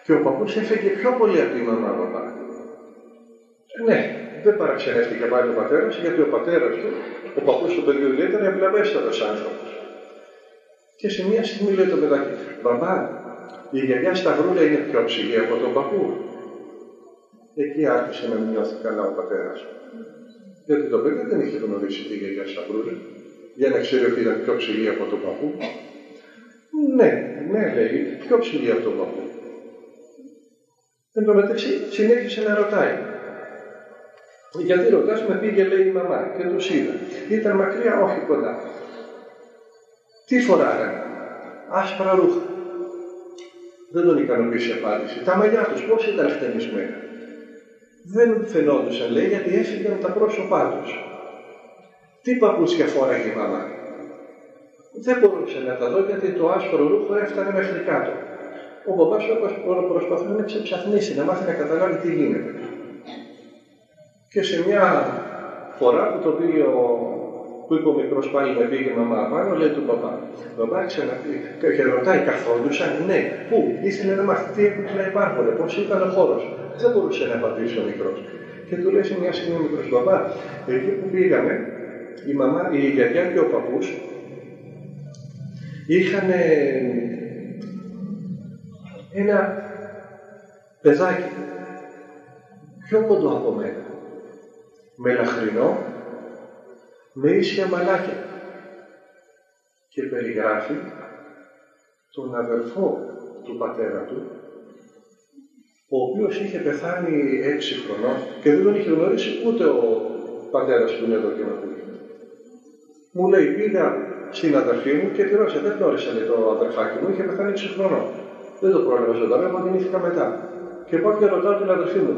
Και ο παππούς έφεγε πιο πολύ από τη μαμά, μπαμπά. Ναι, δεν παραξενεύτηκε πάλι ο πατέρας, γιατί ο πατέρας του, ο παππούς του παιδιού ήταν ευλαβέστατο άνθρωπος. Και σε μια στιγμή λέει το παιδάκι: Μπαμπά, η γιαγιά στα βρούλια είναι πιο ψηλή από τον παππού. Εκεί άρχισε να νιώθει καλά ο πατέρας. Γιατί το παιδί δεν είχε γνωρίσει τη γιαγιά Σαμπρούλη, για να ξέρει ότι ήταν πιο ψηλή από τον παππού. Ναι, ναι, λέει, πιο ψηλή από τον παππού. Εν τω μεταξύ συνέχισε να ρωτάει. Γιατί ρωτάς, με πήγε λέει η μαμά και τους είδα. Ήταν μακριά, όχι κοντά. Τι φοράγανε, άσπρα ρούχα. Δεν τον ικανοποίησε η απάντηση. Τα μαλλιά τους πώς ήταν χτενισμένα; Δεν φαινόντουσαν, λέει, γιατί έφυγαν τα πρόσωπά τους. Τι παπούτσια φόραγε η μαμά; Δεν μπορούσε να τα δω γιατί το άσπρο ρούχο έφτανε μέχρι κάτω. Ο μπαμπάς προσπαθούσε να ξεψαχνίσει, να μάθει να καταλάβει τι γίνεται. Και σε μια φορά που το πήγε ο που είπε ο μικρός πάλι με πήγε η μαμά πάνω, λέει του παπά. Μπαμπά ξαναπεί και ρωτάει, καθόντουσαν, ναι, πού, ήθελε να μάθει τι έπρεπε υπάρχουν, πώς ήταν ο χώρος; Δεν μπορούσε να απαντήσει ο μικρός. Και του λέει σε μια στιγμή ο μικρός μπαμπά, εκεί που πήγαμε, η, μαμά, η γιαγιά και ο παππούς είχαν ένα παιδάκι πιο κοντό από μένα. Μελαχρινό, με ίσια μαλάκια και περιγράφει τον αδερφό του πατέρα του ο οποίος είχε πεθάνει έξι χρονών και δεν τον είχε γνωρίσει ούτε ο πατέρας του είναι εδώ και να Μου λέει πήγα στην αδερφή μου και τη ρώτησα, δεν γνώρισα λέει, το αδερφάκι μου, είχε πεθάνει έξι χρονών. Δεν το πρόλαβα ζωντανά, μα γεννήθηκα μετά. Και πάω και ρωτάω την αδερφή μου,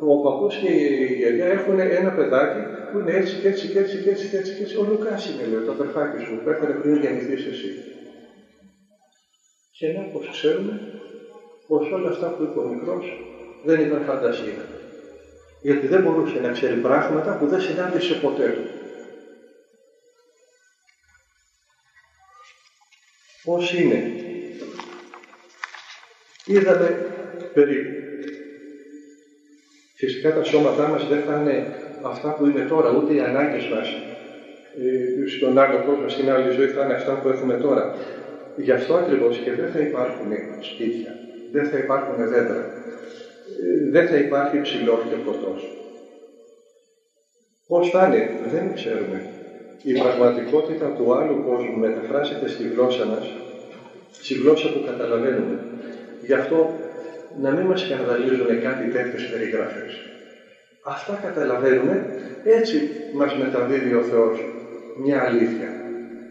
ο παππούς και η γιαγιά έχουν ένα παιδάκι που είναι έτσι και έτσι και έτσι και έτσι και έτσι. Και έτσι. Ο Λουκάς είναι, λέει, το αδερφάκι σου που έφερε πριν γεννηθείς εσύ. Και να πω ξέρουμε πως όλα αυτά που είπε ο μικρός δεν ήταν φαντασία. Γιατί δεν μπορούσε να ξέρει πράγματα που δεν συνάντησε ποτέ του. Πώς είναι; Είδαμε περίπου Φυσικά τα σώματά μας δεν θα είναι αυτά που είναι τώρα, ούτε οι ανάγκες μας ε, στον άλλο κόσμο, στην άλλη ζωή θα είναι αυτά που έχουμε τώρα. Γι' αυτό ακριβώς και δεν θα υπάρχουν σπίτια, δεν θα υπάρχουν δέντρα, ε, δεν θα υπάρχει ψηλός και φωτός. Πώς θα είναι, δεν ξέρουμε. Η πραγματικότητα του άλλου κόσμου μεταφράζεται στη γλώσσα μας, στη γλώσσα που καταλαβαίνουμε. Γι' αυτό να μην μας σκανδαλίζουν κάτι τέτοιες περιγραφές. Αυτά καταλαβαίνουμε, έτσι μας μεταδίδει ο Θεός μια αλήθεια.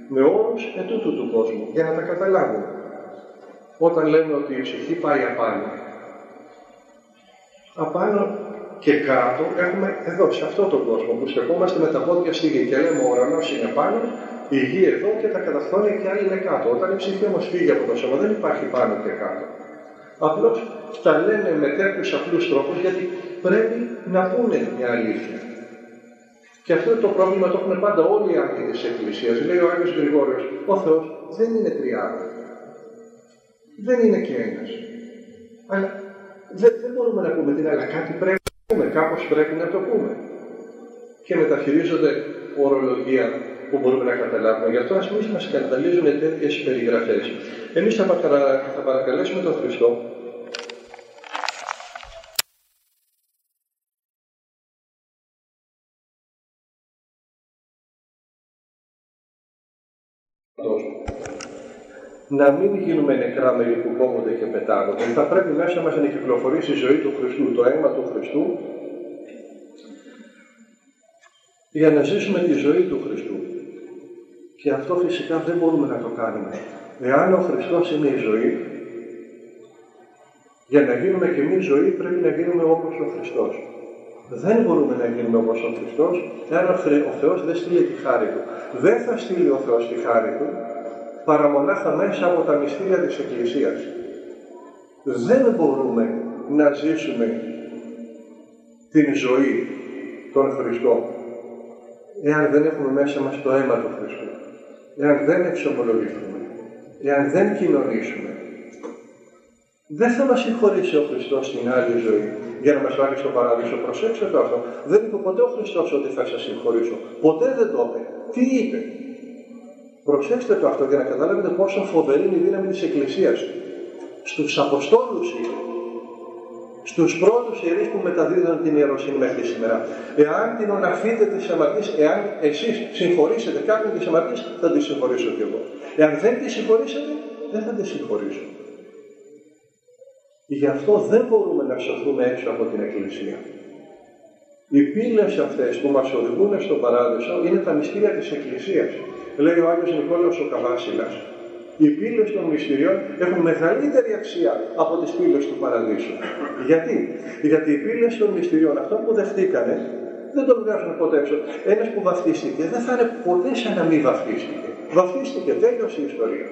Με όρους ετούτου του κόσμου, για να τα καταλάβουμε. Όταν λέμε ότι η ψυχή πάει απάνω, απάνω και κάτω έχουμε εδώ, σε αυτόν τον κόσμο που στεκόμαστε με τα πόδια στη γη και λέμε ο ουρανός είναι πάνω, η γη εδώ και τα καταφθόνια και άλλοι είναι κάτω. Όταν η ψυχή όμως φύγει από το σώμα δεν υπάρχει πάνω και κάτω. Απλώς τα λένε με τέτοιους απλούς τρόπους γιατί πρέπει να πούνε μια αλήθεια. Και αυτό το πρόβλημα το έχουν πάντα όλοι οι άνθρωποι της Εκκλησίας. Λέει ο Άγιος Γρηγόριος, ο Θεός δεν είναι τριάδα. Δεν είναι και ένας. Αλλά δεν, δεν μπορούμε να πούμε την αλλά κάτι πρέπει να πούμε, κάπως πρέπει να το πούμε. Και μεταχειρίζονται ορολογία που μπορούμε να καταλάβουμε. Γι' αυτό ας μην μας σκανδαλίζουν τέτοιες περιγραφές. Εμείς θα, θα παρακαλέσουμε τον Χριστό να μην γίνουμε νεκρά μέλη που κόβονται και πετάγονται. Θα πρέπει μέσα μας να κυκλοφορήσει η ζωή του Χριστού, το αίμα του Χριστού, για να ζήσουμε τη ζωή του Χριστού. Και αυτό φυσικά δεν μπορούμε να το κάνουμε. Εάν ο Χριστός είναι η ζωή, για να γίνουμε και εμείς ζωή πρέπει να γίνουμε όπως ο Χριστός. Δεν μπορούμε να γίνουμε όπως ο Χριστός, εάν ο Θεός δεν στείλει τη χάρη Του. Δεν θα στείλει ο Θεός τη χάρη Του, παρά μονάχα μέσα από τα μυστήρια της Εκκλησίας. Δεν μπορούμε να ζήσουμε την ζωή των Χριστών εάν δεν έχουμε μέσα μας το αίμα του Χριστού, εάν δεν εξομολογηθούμε, εάν δεν κοινωνήσουμε. Δεν θα μας συγχωρήσει ο Χριστός στην άλλη ζωή για να μας βάλει στο παράδεισο. Προσέξτε το αυτό. Δεν είπε ποτέ ο Χριστός ότι θα σας συγχωρήσω. Ποτέ δεν το είπε. Τι είπε; Προσέξτε το αυτό για να καταλάβετε πόσο φοβερή είναι η δύναμη της Εκκλησίας. Στους Αποστόλους είπε στους πρώτους ιερείς που μεταδίδουν την ιεροσύνη μέχρι σήμερα. Εάν την οναφείτε της αμαρτής, εάν εσείς συγχωρήσετε κάποιον της αμαρτής, θα τη συγχωρήσω κι εγώ. Εάν δεν τη συγχωρήσετε, δεν θα τη συγχωρήσω. Γι' αυτό δεν μπορούμε να σωθούμε έξω από την Εκκλησία. Οι πύλες αυτές που μας οδηγούν στον Παράδεισο είναι τα μυστήρια της Εκκλησίας. Λέει ο Άγιος Νικόλαος ο Καβάσιλας, οι πύλες των μυστηριών έχουν μεγαλύτερη αξία από τις πύλες του Παραδείσου. Γιατί; Γιατί οι πύλες των μυστηριών, αυτό που δεχτήκανε, δεν τον βγάζουν ποτέ έξω. Ένας που βαφτίστηκε δεν θα είναι ποτέ σαν να μην βαφτίστηκε. Βαφτίστηκε, τέλειωσε η ιστορία.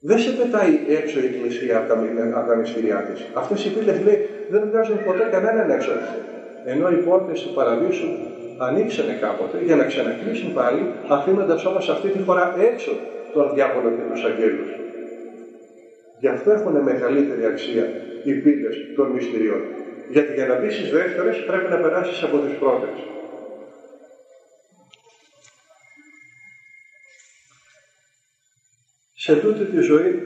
Δεν σε πετάει έξω η Εκκλησία από τα, από τα μυστηριά της. Αυτές οι πύλες λέει δεν βγάζουν ποτέ κανέναν έξω. Ενώ οι πόρτες του παραδείσου ανοίξανε κάποτε για να ξανακλείσουν πάλι, αφήνοντας όμως αυτή τη φορά έξω τον διάβολο και τους αγγέλους. Γι' αυτό έχουν μεγαλύτερη αξία οι πύλες των μυστηριών. Γιατί για να μπεις στις δεύτερες πρέπει να περάσεις από τις πρώτες. Σε τούτη τη ζωή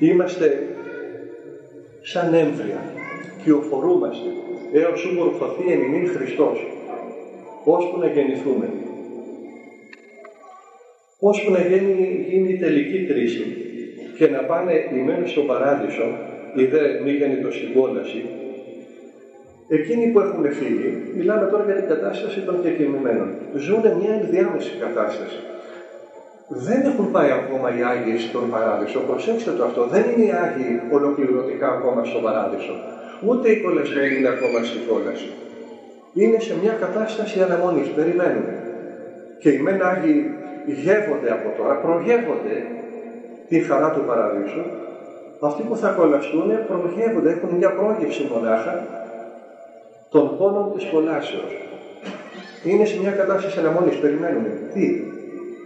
είμαστε σαν έμβρια και οφορούμαστε έως που μορφωθεί εν ημίν Χριστός, ώσπου να γεννηθούμε ώσπου να γίνει, γίνει η τελική κρίση και να πάνε οι μένοι στον παράδεισο, η δε μη γεννητος κόλαση, εκείνοι που έχουν φύγει, μιλάμε τώρα για την κατάσταση των κεκοιμημένων, ζουν μια ενδιάμεση κατάσταση. Δεν έχουν πάει ακόμα οι Άγιοι στον Παράδεισο. Προσέξτε το αυτό. Δεν είναι οι Άγιοι ολοκληρωτικά ακόμα στον Παράδεισο. Ούτε οι κολεσμένοι είναι ακόμα στην κόλαση. Είναι σε μια κατάσταση αναμονής. Περιμένουν. Και οι μεν Άγιοι γεύονται από τώρα, προγεύονται τη χαρά του παραδείσου, αυτοί που θα κολλαστούν προγεύονται, έχουν μια πρόγευση μονάχα των πόνων της κολάσεως. Είναι σε μια κατάσταση αναμονής, περιμένουν. Τι,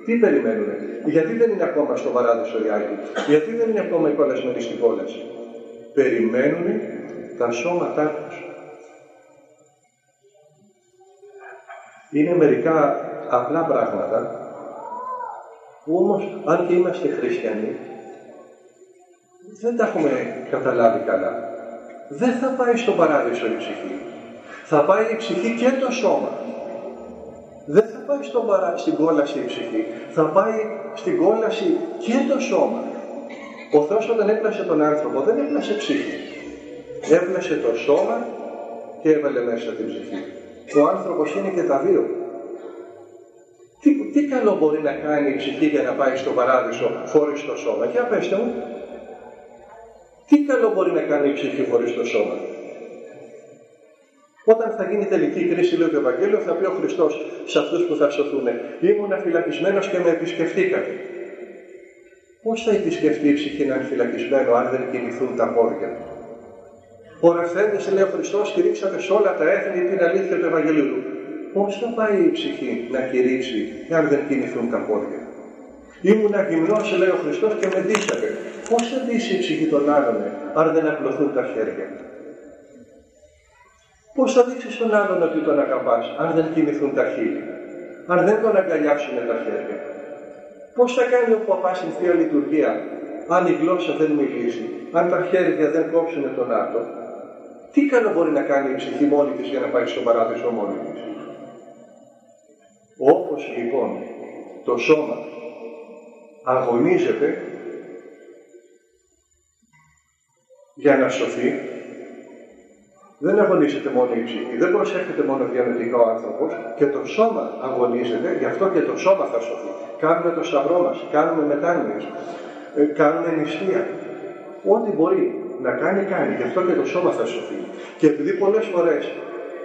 τι περιμένουν, γιατί δεν είναι ακόμα στο παράδεισο οι Άγιοι, γιατί δεν είναι ακόμα οι κολλασμένοι στην κόλαση. Περιμένουν τα σώματά τους. Είναι μερικά απλά πράγματα που όμως αν και είμαστε χριστιανοί δεν τα έχουμε καταλάβει καλά. Δεν θα πάει στον παράδεισο η ψυχή. Θα πάει η ψυχή και το σώμα. Δεν θα πάει στον παρά... στην κόλαση η ψυχή. Θα πάει στην κόλαση και το σώμα. Ο Θεός όταν έπλασε τον άνθρωπο δεν έπλασε ψυχή. Έπλασε το σώμα και έβαλε μέσα την ψυχή. Ο άνθρωπος είναι και τα δύο. Τι, τι καλό μπορεί να κάνει η ψυχή για να πάει στον παράδεισο χωρίς το σώμα; Για πέστε μου. Τι καλό μπορεί να κάνει η ψυχή χωρίς το σώμα; Όταν θα γίνει τελική κρίση, λέει το Ευαγγέλιο, θα πει ο Χριστός σε αυτούς που θα σωθούν: Ήμουν φυλακισμένος και με επισκεφτήκατε. Πώς θα επισκεφτεί η ψυχή να είναι φυλακισμένο, αν δεν κινηθούν τα πόδια. Πορευθέντε, λέει ο Χριστός, κηρύξατε σε όλα τα έθνη την αλήθεια του Ευαγγελίου. Πώς θα πάει η ψυχή να κηρύξει αν δεν κινηθούν τα πόδια; Ήμουνα γυμνός, λέει ο Χριστός, και με δίσατε. Πώς θα δίσει η ψυχή των άλλων, αν δεν απλωθούν τα χέρια; Πώς θα δείξεις τον άλλον ότι τον αγαπάς, αν δεν κινηθούν τα χείλη, αν δεν τον αγκαλιάσουν τα χέρια; Πώς θα κάνει ο παπάς στην Θεία Λειτουργία, αν η γλώσσα δεν μιλήσει, αν τα χέρια δεν κόψουν τον άλλο. Τι καλό μπορεί να κάνει η ψυχή μόνη της για να πάει στον παράδεισο μόνη της; Όπως λοιπόν το σώμα αγωνίζεται για να σωθεί, δεν αγωνίζεται μόνο η ψυχή, δεν προσέχεται μόνο διανοητικά ο άνθρωπος και το σώμα αγωνίζεται, γι' αυτό και το σώμα θα σωθεί. Κάνουμε το σταυρό μας, κάνουμε μετάνοιες, ε, κάνουμε νηστεία. Ό,τι μπορεί να κάνει, κάνει. Γι' αυτό και το σώμα θα σωθεί. Και επειδή πολλές φορές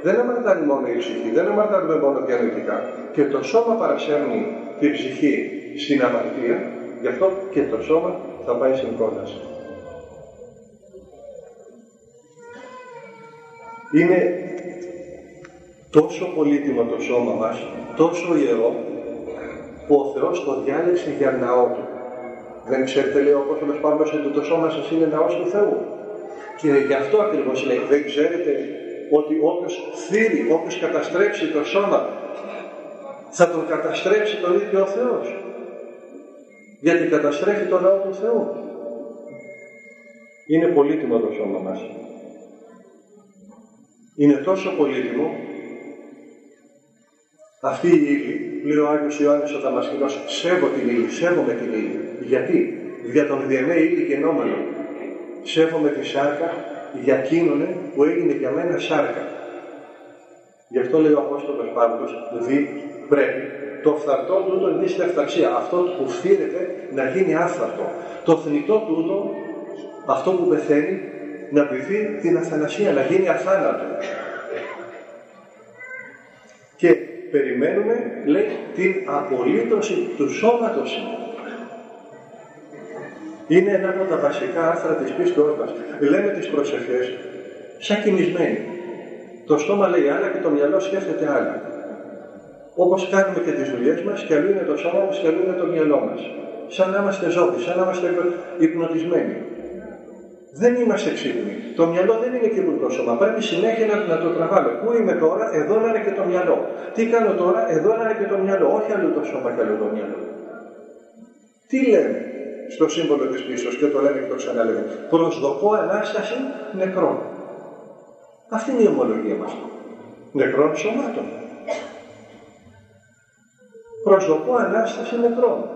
δεν αμαρτάνει μόνο η ψυχή, δεν αμαρτάνουμε μόνο διανοητικά. Και το σώμα παρασέρνει την ψυχή στην αμαρτία, γι' αυτό και το σώμα θα πάει στην κόλαση. Είναι τόσο πολύτιμο το σώμα μας, τόσο ιερό, που ο Θεός το διάλεξε για ναό του. Δεν ξέρετε, λέει ο Απόστολος Παύλος, ότι το σώμα σας είναι ναός του Θεού. Και γι' αυτό ακριβώς λέει, δεν ξέρετε ότι όποιος θύρει, όποιος καταστρέψει το σώμα, θα τον καταστρέψει τον ίδιο ο Θεός. Γιατί καταστρέφει τον ναό του Θεού. Είναι πολύτιμο το σώμα μας. Είναι τόσο πολύτιμο αυτή η ύλη, λέει ο Άγιος Ιωάννης ο Δαμασκηνός, σέβω την ύλη, σέβομαι την ύλη. Γιατί, για τον διενέ ύλη γενόμενο. Σέβομαι τη σάρκα για εκείνον που έγινε για μένα σάρκα. Γι' αυτό λέει ο Απόστολος Παύλος, δι πρέπει το φθαρτό τούτο είναι στην ευθαξία. Αυτό που φύρεται να γίνει άφθαρτο. Το θνητό τούτο, αυτό που πεθαίνει, να πληθεί την αθανασία, να γίνει αθάνατο. Και περιμένουμε, λέει, την απολύτωση του σώματος είναι ένα από τα βασικά άρθρα της πίστεώς μας. Λέμε τις προσευχές σαν κινησμένοι. Το στόμα λέει άλλα και το μυαλό σκέφτεται άλλα. Όπως κάνουμε και τις δουλειές μας, και αλλού είναι το σώμα μας και αλλού είναι το μυαλό μας. Σαν να είμαστε ζώδι, σαν να είμαστε υπνοτισμένοι. Δεν είμαστε ξύπνοι. Το μυαλό δεν είναι καινούργιο σώμα. Πρέπει συνέχεια να, να το τραβάμε. Πού είμαι τώρα, εδώ να είναι και το μυαλό. Τι κάνω τώρα, εδώ να είναι και το μυαλό. Όχι αλλού το σώμα και αλλού το μυαλό. Τι λέμε; Στο σύμβολο της πίσω και το λέμε και το ξαναλέμε. Προσδοκώ ανάσταση νεκρών. Αυτή είναι η ομολογία μας. Νεκρών σωμάτων. Προσδοκώ ανάσταση νεκρών.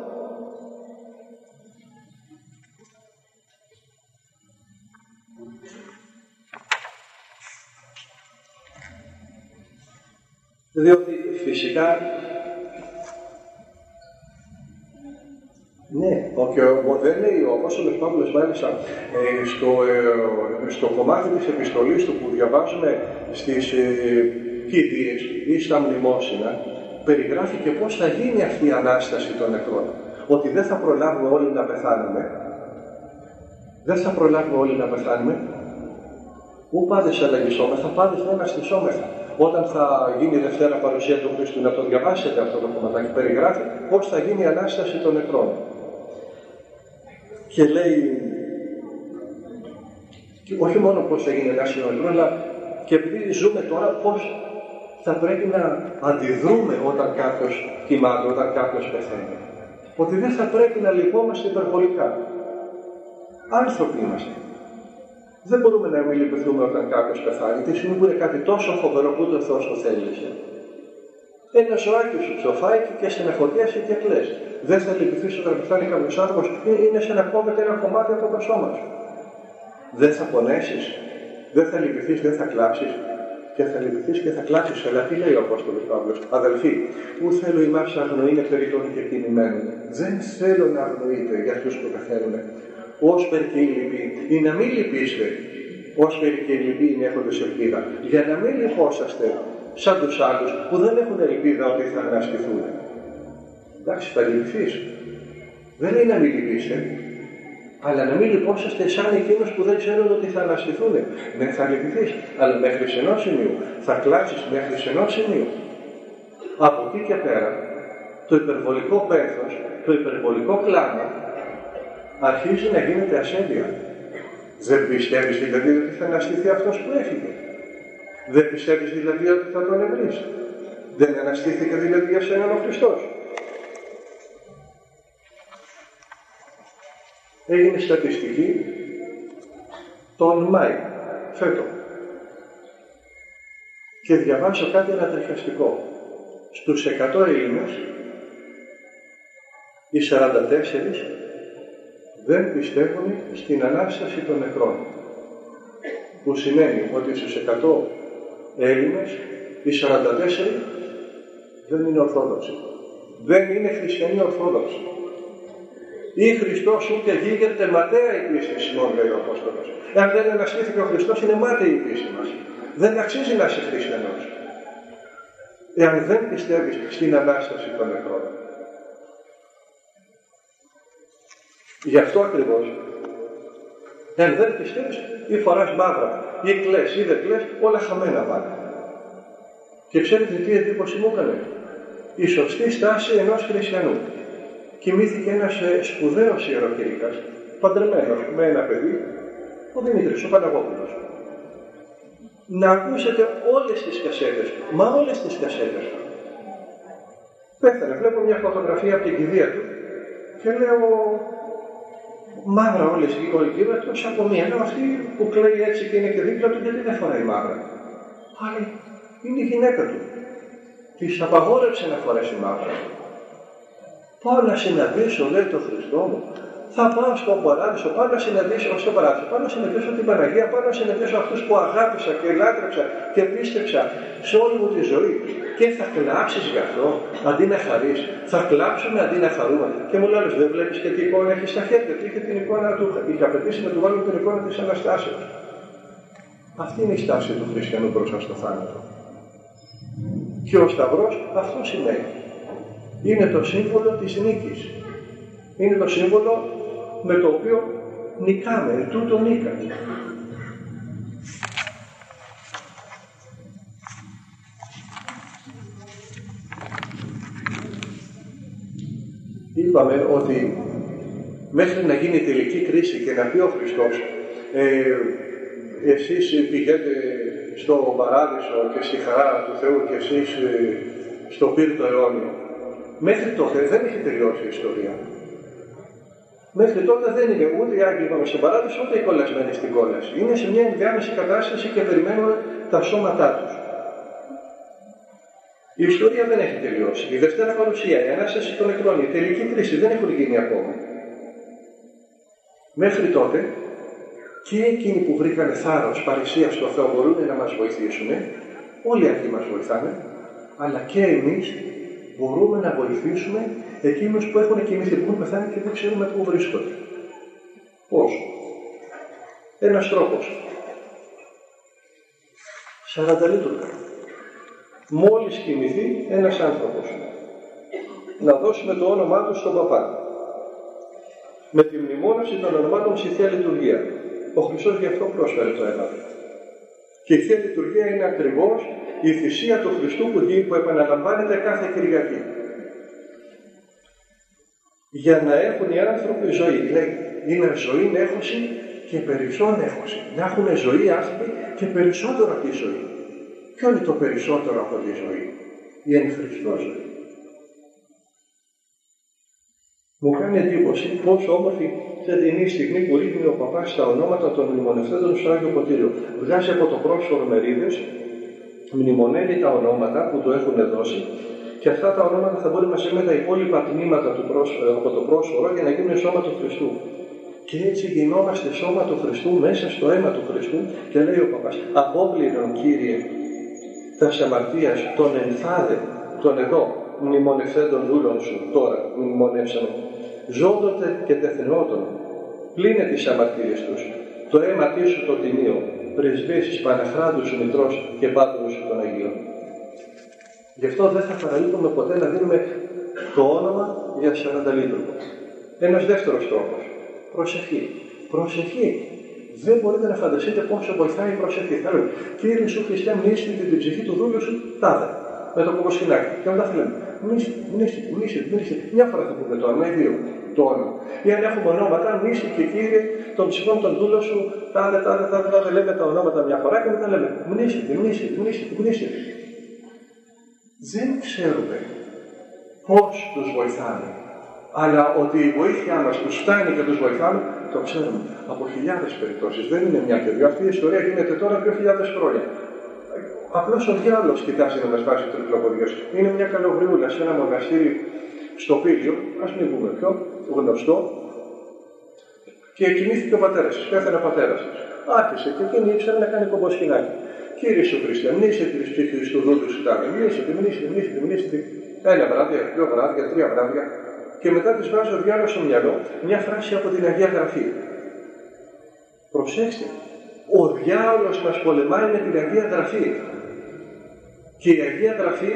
Διότι φυσικά Ναι, και δεν λέει ο Απόστολος Παύλος μάλιστα ε, στο, ε, στο κομμάτι της επιστολής του που διαβάζουμε στις ε, κηδείες ή στα μνημόσυνα, περιγράφει και πώς θα γίνει αυτή η Ανάσταση των νεκρών. Ότι δεν θα προλάβουμε όλοι να πεθάνουμε. Δεν θα προλάβουμε όλοι να πεθάνουμε. Πού πάτε σε αλλαγισόμεθα, πάτε να αναστησόμεθα. Όταν θα γίνει η Δευτέρα Παρουσία του Χριστού, να το διαβάσετε αυτό το κομματάκι, περιγράφει πώς θα γίνει η Ανάσταση των νεκρών. Και λέει, και όχι μόνο πώς θα γίνει η Ανάσταση των νεκρών, αλλά και επειδή ζούμε τώρα πώς θα πρέπει να αντιδρούμε όταν κάποιος κοιμάται, όταν κάποιος πεθαίνει. Ότι δεν θα πρέπει να λυπόμαστε υπερβολικά. Άνθρωποι είμαστε. Δεν μπορούμε να μην λυπηθούμε όταν κάποιος πεθάνει. Τη στιγμή που είναι κάτι τόσο φοβερό που το Θεός το θέλησε. Ένα ζωάκι σου ψοφάει και στεναχωριέσαι και κλε. Δεν θα λυπηθεί όταν πεθάνει κάποιος άνθρωπος, είναι σαν να κόβεται ένα κομμάτι από το σώμα σου. Δεν θα πονέσεις, δεν θα λυπηθείς, δεν θα κλάψεις και θα λυπηθείς και θα κλάψεις. Αλλά τι λέει ο Απόστολος Παύλος, αδελφοί, που θέλω η μάψη αγνοεί είναι περί των και κινημένων. Δεν θέλω να αγνοείτε για αυτούς που πεθαίνουν ως περ και λυπή, ή να μην λυπήστε, ως περ και λυπή είναι έχοντες ελπίδα, για να μην λυπόσαστε σαν τους άλλους που δεν έχουν ελπίδα ότι θα αναστηθούν. Εντάξει, θα λυπηθείς. Δεν είναι να μην λυπήστε, αλλά να μην λυπόσαστε σαν εκείνους που δεν ξέρουν ότι θα αναστηθούν. Ναι, θα λυπηθείς, αλλά μέχρι σε ενός σημείο. Θα κλάψεις μέχρι σε ενός σημείο. Από εκεί και πέρα, το υπερβολικό πέθος, το υπερβολικό κλάμα αρχίζει να γίνεται ασέβεια. Δεν πιστεύεις δηλαδή ότι θα αναστηθεί αυτός που έφυγε. Δεν πιστεύεις δηλαδή ότι θα τον ευρύσει; Δεν αναστήθηκε δηλαδή για σένα ο Χριστός; Έγινε στατιστική τον Μάη, φέτο. Και διαβάζω κάτι ανατριχιαστικό. Στους 100 Έλληνες, οι 44 δεν πιστεύουν στην Ανάσταση των νεκρών. Που σημαίνει ότι στους 100 Έλληνες, οι 44 δεν είναι Ορθόδοξοι. Δεν είναι χριστιανοί Ορθόδοξοι. Ή Χριστός ούτε γίγεται ματέα η πίστη Σιμών, λέει ο Απόστολος. Εάν δεν αναστήθηκε ο Χριστός, είναι μάταιη η πίστη μας. Δεν αξίζει να είσαι χριστιανός. Εάν δεν πιστεύεις στην Ανάσταση των νεκρών. Γι' αυτό ακριβώς. Εάν δεν πιστεύει, ή φοράς μαύρα, ή κλε, ή δεν κλε, όλα χαμένα πάνε. Και ξέρετε τι εντύπωση μου έκανε. Η σωστή στάση ενός χριστιανού. Κοιμήθηκε ένας ε, σπουδαίος ιεροκηρυκά, παντρεμένος με ένα παιδί, ο Δημήτρης, ο Παναγόπουλος. Να ακούσετε όλες τις κασέτες του, μα όλες τις κασέτες του. Πέθανε, βλέπω μια φωτογραφία από την κηδεία του και λέω, μαύρα όλες όλοι γύρω εκτό από μία. Ενώ αυτή που κλαίει έτσι και είναι και δίπλα του, γιατί δεν φοράει μαύρα. Αλλά είναι η γυναίκα του. Της απαγόρεψε να φορέσει μαύρα. Πάω να συναντήσω, λέει το Χριστό μου, θα πάω στον παράδεισο, πάω να συναντήσω, στο παράδεισο, πάω να συναντήσω την Παναγία, πάω να συναντήσω αυτούς που αγάπησα και λάτρεψα και πίστεψα σε όλη μου τη ζωή. Και θα κλάψεις γι' αυτό αντί να χαρείς. Θα κλάψουμε αντί να χαρούμε. Και μου λέει, δεν βλέπεις και τι εικόνα έχεις στα χέρια του. Είχε την εικόνα του, είχε απαιτήσει να του βάλουμε την εικόνα της Αναστάσεως. Αυτή είναι η στάση του χριστιανού μπροστά στο θάνατο. Και ο Σταυρός αυτό σημαίνει. Είναι το σύμβολο της νίκης. Είναι το σύμβολο με το οποίο νικάμε, τούτο νίκας. Είπαμε ότι μέχρι να γίνει η τελική κρίση και να πει ο Χριστός ε, εσείς πηγαίνετε στο παράδεισο και στη χαρά του Θεού και εσείς ε, στο πύρτο αιώνιο. Μέχρι τότε δεν έχει τελειώσει η ιστορία. Μέχρι τότε δεν είναι ούτε οι Άγγλοι είπαμε στον παράδεισο, ούτε οι κολλασμένοι στην κόλαση. Είναι σε μια ενδιάμεση κατάσταση και περιμένουν τα σώματά τους. Η ιστορία δεν έχει τελειώσει. Η Δευτέρα Παρουσία, η Ανάσταση των νεκρών, η τελική κρίση δεν έχουν γίνει ακόμα. Μέχρι τότε και εκείνοι που βρήκαν θάρρος, παρησίας στο Θεό μπορούν να μας βοηθήσουν. Όλοι αυτοί μας βοηθάνε, αλλά και εμείς μπορούμε να βοηθήσουμε εκείνους που έχουν κοιμηθεί, που έχουν πεθάνει και δεν ξέρουμε πού βρίσκονται. Πώς; Ένας τρόπος. Σαρανταλίτουργα. Μόλις κοιμηθεί ένας άνθρωπος. Να δώσουμε το όνομά του στον παπά. Με τη μνημόνωση των ονομάτων στη Θεία Λειτουργία. Ο Χριστός γι' αυτό πρόσφερε το έμαθο. Και η Θεία Λειτουργία είναι ακριβώς η θυσία του Χριστού που, που επαναλαμβάνεται κάθε Κυριακή. Για να έχουν οι άνθρωποι ζωή. Λέει, είναι ζωή έχωση και περισσότερο έχωση. Να έχουν ζωή άνθρωποι και περισσότερο από τη ζωή. Ποιο είναι το περισσότερο από τη ζωή. Η εν Χριστώ ζωή; Μου κάνει εντύπωση πόσο όμορφη θετινή στιγμή που ρίχνει ο παπάς στα ονόματα των μνημονευτέντων στο Άγιο Ποτήριο. Βγάζει από το πρόσφορο μερίδε μνημονεύει τα ονόματα που του έχουν δώσει και αυτά τα ονόματα θα μπορεί να με τα υπόλοιπα τμήματα του πρόσφορο, από το πρόσφορο για να γίνουν σώμα του Χριστού. Και έτσι γινόμαστε σώμα του Χριστού μέσα στο αίμα του Χριστού και λέει ο παπάς «Απόβληρον Κύριε τα σαμαρτίας των ενθάδε, των εδώ μνημονευθέντων δούλων σου τώρα μνημονεύσαμε, ζώντοτε και τεθνότων, πλήνε τις αμαρτίες τους, το αίμα σου το τιμίο, πρεσβείες Παναχράντου σου Μητρός και Πάτρους σου των Αγίων. Γι' αυτό δεν θα παραλείπουμε ποτέ να δίνουμε το όνομα για σαρανταλίτροπο. Ένας δεύτερος τρόπος. Προσευχή. Προσευχή. Δεν μπορείτε να φανταστείτε πόσο βοηθάει η προσευχή. Θα λέω, Κύριε σου Χριστέ, μνήστηκε την ψυχή του δούλου σου, τάδε. Με το κοκοσκινάκι. Και μετά θα λέμε, μνήστηκε, μνήστηκε, Μια φορά θα πούμε το όνομα, ή δύο το όνομα. Ή αν έχουμε ονόματα, μνήστηκε Κύριε των ψυχών των δούλων σου, τάδε, τάδε, τάδε, τάδε, λέμε τα ονόματα μια φορά και μετά λέμε, μνήστηκε, μνήστηκε, μνήστηκε, μνήστηκε δεν ξέρουμε πώς τους βοηθάμε. Αλλά ότι η βοήθειά μας τους φτάνει και τους βοηθάμε, το ξέρουμε. Από χιλιάδες περιπτώσεις. Δεν είναι μια και δύο. Αυτή η ιστορία γίνεται τώρα δύο χιλιάδες χρόνια. Απλώς ο διάλογος κοιτάζει να μας βάζει τρικλοποδίε. Είναι μια καλογριούλα σε ένα μοναστήρι στο Πύλιο, ας μην πούμε πιο γνωστό, και κοιμήθηκε ο πατέρας της. Πέθανε ο πατέρας της. Άρχισε και εκείνη ήξερε να κάνει κομποσχηνάκι. Κύριε σου Χριστέ, μνήσετε τη ψυχή του δούλου σου τάδε. Μνήσετε, μνήσετε, μνήσετε, μνήσετε. Ένα βράδυ, δύο βράδια, τρία βράδια. Και μετά της βάζω διάλογο στο μυαλό μια φράση από την Αγία Γραφή. Προσέξτε, ο διάολος μας πολεμάει με την Αγία Γραφή. Και η Αγία Γραφή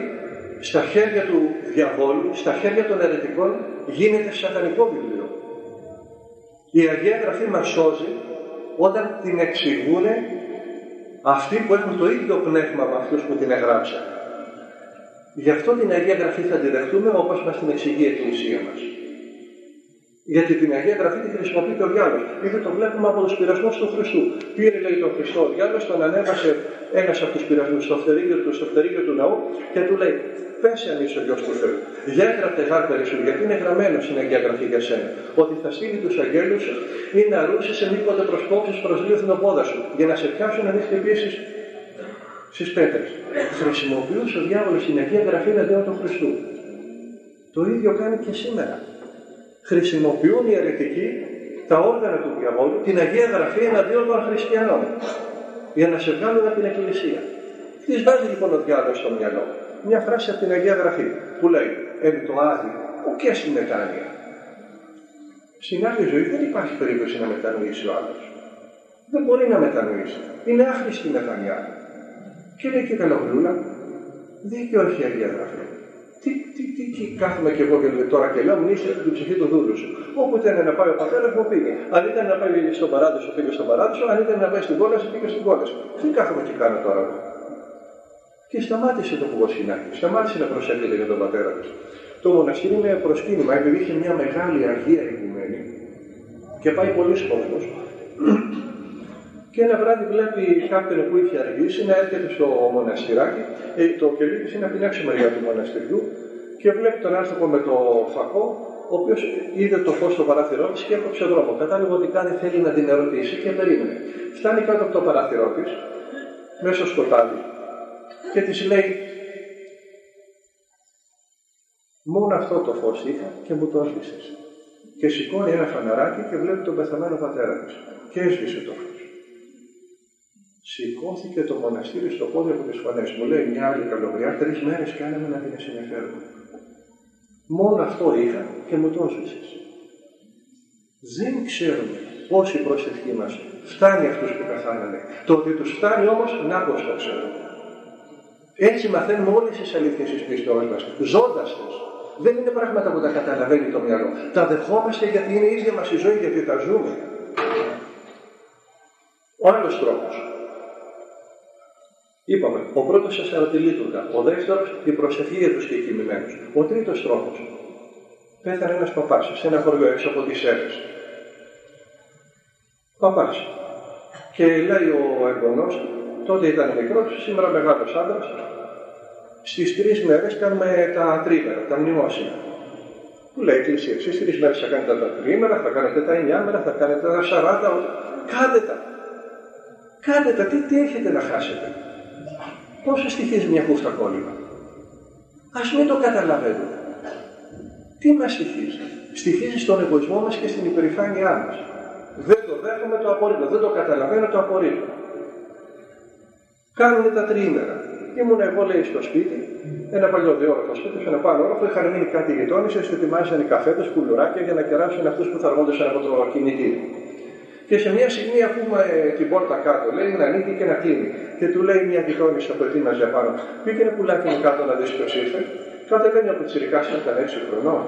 στα χέρια του διαβόλου, στα χέρια των αιρετικών, γίνεται σατανικό βιβλίο. Η Αγία Γραφή μας σώζει όταν την εξηγούν αυτοί που έχουν το ίδιο πνεύμα με αυτούς που την εγράψαν. Γι' αυτό την Αγία Γραφή θα τη δεχτούμε όπως μας την εξηγεί η Εκκλησία μας. Γιατί την Αγία Γραφή τη χρησιμοποιεί και ο διάλογος. Ήδη το βλέπουμε από τους πειρασμούς του Χριστού. Πήρε, λέει, τον Χριστό ο διάλογος, τον ανέβασε ένας από τους πειρασμούς στο φτερίγιο του, στο φτερίγιο του ναού και του λέει: Πέσε αν είσαι ο γιο του Θεού. Γέγραφτε γάρπερ σου, γιατί είναι γραμμένο στην Αγία Γραφή για σένα. Ότι θα στείλει τους αγγέλους ή να ρούσεις σε μήποτε προσκόψει προς δύο πόδα σου, για να σε πιάσουν να μην χτυπήσεις στις πέτρες. Χρησιμοποιούσε ο διάβολος στην Αγία Γραφή εναντίον του Χριστού. Το ίδιο κάνει και σήμερα χρησιμοποιούν οι αιρετικοί τα όργανα του διαβόλου, την Αγία Γραφή εναντίον των χριστιανών, για να σε βγάλουν από την Εκκλησία. Τι βάζει λοιπόν ο διάλογο στο μυαλό. Μια φράση από την Αγία Γραφή που λέει Εν το άδει, ο και στη μετάνοια. Στην άλλη ζωή δεν υπάρχει περίπτωση να μετανοήσει ο άλλος. Δεν μπορεί να μετανοήσει. Είναι άχρηστη η μετανιά. Και λέει και καλογρούλα, δίκαιο έχει η Αγία Γραφή. Τι, τι, τι, τι κάθομαι και εγώ και τώρα και λέω, είσαι την ψυχή του δούλου σου. Όπου ήταν να πάει ο πατέρας μου πήγε. Αν ήταν να πάει στον παράδεισο, πήγε στον παράδεισο. Αν ήταν να πάει στην κόλαση, πήγε στην κόλαση. Τι κάθομαι και κάνω τώρα. Και σταμάτησε το κουβοσυνάκι. Σταμάτησε να προσέχεται για τον πατέρα της. Το μοναστήρι είναι προσκύνημα, επειδή είχε μια μεγάλη αργία ηγουμένη και πάει πολλοί κόσμος. Και ένα βράδυ βλέπει κάποιον που είχε αργήσει να έρχεται στο μοναστηράκι. Ε, το κελίδι είναι από την έξω μεριά του μοναστηριού και βλέπει τον άνθρωπο με το φακό, ο οποίος είδε το φως στο παράθυρό της και έπρεπε δρόμο. Κατάλαβε ότι κάτι θέλει να την ερωτήσει και περίμενε. Φτάνει κάτω από το παράθυρό της, μέσα στο σκοτάδι, και της λέει: Μόνο αυτό το φως είχα και μου το έσβησες. Και σηκώνει ένα φαναράκι και βλέπει τον πεθαμένο πατέρα της. Και έσβησε το φως. Σηκώθηκε το μοναστήρι στο πόδι από τι φωνέ. Μου λέει μια άλλη καλογριά, τρεις μέρες κάναμε να την συνεφέρουμε. Μόνο αυτό είχα και μου το έσβησε. Δεν ξέρουμε πόση προσευχή μας φτάνει αυτού που πεθάνανε. Το ότι τους φτάνει όμως, να πώς το ξέρουμε. Έτσι μαθαίνουμε όλες τις αλήθειες της πιστότητα μας, ζώντας τις. Δεν είναι πράγματα που τα καταλαβαίνει το μυαλό. Τα δεχόμαστε γιατί είναι η ίδια μας η ζωή, γιατί τα ζούμε. Ο άλλος τρόπος Είπαμε, ο πρώτος λειτουργά. Ο δεύτερος η προσευχή για τους κεκοιμημένου. Ο τρίτος τρόπος. Πέθανε ένας παπάς σε ένα χωριό έξω από τις Σέρε. Παπάς. Και λέει ο εγγονός, τότε ήταν μικρός, σήμερα μεγάλος άντρα, στις τρεις μέρες κάνουμε τα τρίμερα, τα μνημόσυνα. Που λέει η Εκκλησία, στις τρεις μέρες θα κάνετε τα τρίμερα, θα κάνετε τα εννιά μέρα, θα κάνετε τα σαράντα. Κάντε τα. Κάντε τα, τι, τι έχετε να χάσετε; Πόσο στοιχίζει μια κούφτα κόλλημα; Ας μην το καταλαβαίνουμε. Τι μας στοιχίζει. Στοιχίζει στον εγωισμό μας και στην υπερηφάνειά μας. Δεν το δέχομαι, το απορρίπτω. Δεν το καταλαβαίνω, το απορρίπτω. Κάνουν τα τριήμερα. Ήμουν εγώ, λέει, στο σπίτι, ένα παλιό διόροφο σπίτι, σε ένα πάνω όροφο, είχαν μείνει κάτι γειτόνισε, ετοιμάζαν οι καφέτε, κουλουράκια για να κεράσουν αυτούς που θα έρχονταν από το κινητήριο. Και σε μια στιγμή ακούμε την πόρτα κάτω, λέει να ανοίγει και να κλείνει. Και του λέει μια γειτόνισσα που ετοίμαζε πάνω, πήγαινε πουλάκι μου κάτω να δεις ποιος ήρθε. Κατεβαίνει από τσιρικά ήταν έξι χρονών.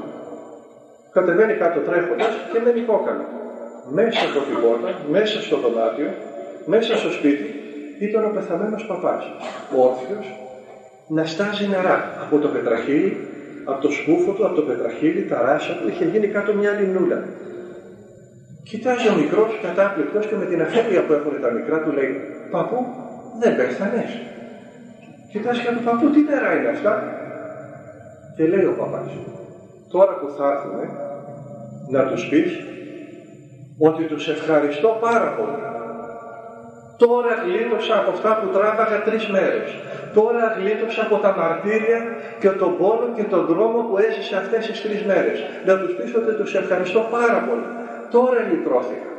Κατεβαίνει κάτω τρέχοντας και δεν υπόκανε. Μέσα από την πόρτα, μέσα στο δωμάτιο, μέσα στο σπίτι, ήταν ο πεθαμένος παπάς. Όρθιος να στάζει νερά από το πετραχύλι, από το σκούφο του, από το πετραχύλι, τα ράσα του, είχε γίνει κάτω μια λινούλα. Κοιτάζει ο μικρός κατάπληκτος και με την αφέλεια που έχουν τα μικρά του λέει: Παππού, δεν πέθανε. Κοιτάζει και του παππού, τι νερά είναι αυτά; Και λέει ο παπάς, τώρα που θα έρθουν να τους πεις ότι τους ευχαριστώ πάρα πολύ. Τώρα γλίτωσα από αυτά που τράβαγα τρεις μέρες. Τώρα γλίτωσα από τα μαρτύρια και τον πόνο και τον δρόμο που έζησε αυτές τις τρεις μέρες. Να τους πεις ότι τους ευχαριστώ πάρα πολύ τώρα λυτρώθηκα.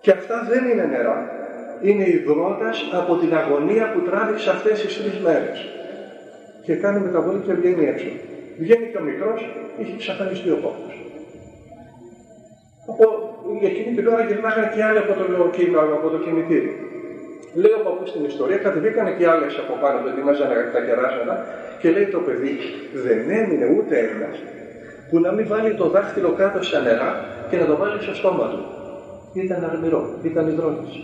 Και αυτά δεν είναι νερά. Είναι υδρότας από την αγωνία που τράβηξε αυτές τις τρεις μέρες. Και κάνει μεταβολή και βγαίνει έξω. Βγαίνει και ο μικρός, είχε εξαφανιστεί ο πόντος. Από εκείνη την ώρα γυρνάγανε και άλλοι από το, από το κινητήρι. Λέει ο παππού στην ιστορία, κατεβήκανε και άλλες από πάνω, το ετοιμάζανε τα κεράσματα και λέει το παιδί, δεν έμεινε ούτε ένας που να μην βάλει το δάχτυλο κάτω στα νερά και να το βάλει στο στόμα του. Ήταν αρμυρό, ήταν υδρότης.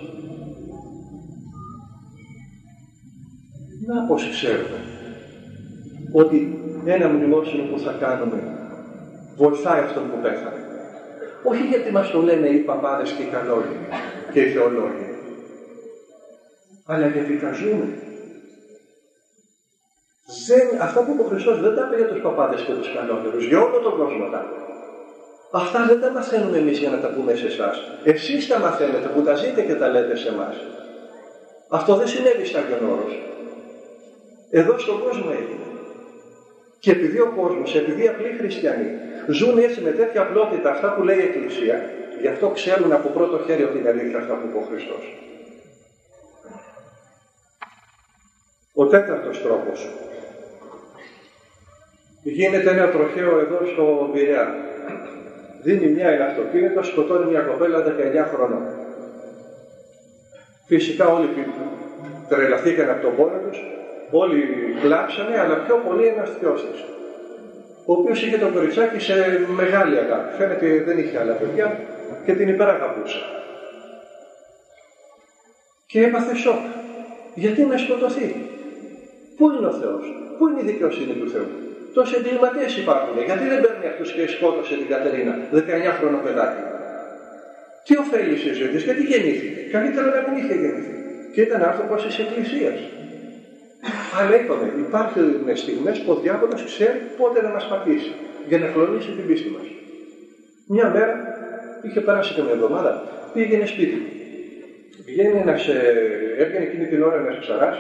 Να πώς ξέρουμε ότι ένα μνημόσυνο που θα κάνουμε βοηθάει αυτόν που πέθανε. Όχι γιατί μας το λένε οι παπάδες και οι καλόγοι και οι θεολόγοι, αλλά γιατί τα ζούμε. Δεν, αυτά που είπε ο Χριστός δεν τα είπε για τους παπάδες και τους καλόγερους, για όλο τον κόσμο τα Αυτά δεν τα μαθαίνουμε εμείς για να τα πούμε σε εσάς. Εσείς τα μαθαίνετε που τα ζείτε και τα λέτε σε εμάς. Αυτό δεν συνέβη στα Όρος. Εδώ στον κόσμο έγινε. Και επειδή ο κόσμος, επειδή οι απλοί χριστιανοί ζουν έτσι με τέτοια απλότητα αυτά που λέει η Εκκλησία, γι' αυτό ξέρουν από πρώτο χέρι ότι είναι αλήθεια αυτά που είπε ο Χριστός. Ο τέταρτος τρόπος. Γίνεται ένα τροχαίο εδώ στο Πειραιά. Δίνει μια ένα αυτοκίνητο, σκοτώνει μια κοπέλα 19 χρονών. Φυσικά όλοι τρελαθήκαν από τον πόνο τους, όλοι κλάψανε, αλλά πιο πολύ ένας θειός της. Ο οποίος είχε το κοριτσάκι σε μεγάλη αγάπη. Φαίνεται δεν είχε άλλα παιδιά και την υπεραγαπούσε. Και έπαθε σοκ. Γιατί να σκοτωθεί; Πού είναι ο Θεός, πού είναι η δικαιοσύνη του Θεού; Τόσοι εγκληματίε υπάρχουν. Γιατί δεν παίρνει αυτού και σκότωσε την Κατερίνα, 19χρονο παιδάκι. Τι ωφέλει η ζωή τη, γιατί γεννήθηκε; Καλύτερα να μην είχε γεννηθεί. Και ήταν άνθρωπος της Εκκλησίας. Αλλά είπαμε, υπάρχουν στιγμές που ο διάβολος ξέρει πότε να μας πατήσει για να κλονίσει την πίστη μας. Μια μέρα είχε περάσει και μια εβδομάδα, πήγαινε σπίτι. Βγαίνει ένας, ε, έβγαινε εκείνη την ώρα ένας ψαράς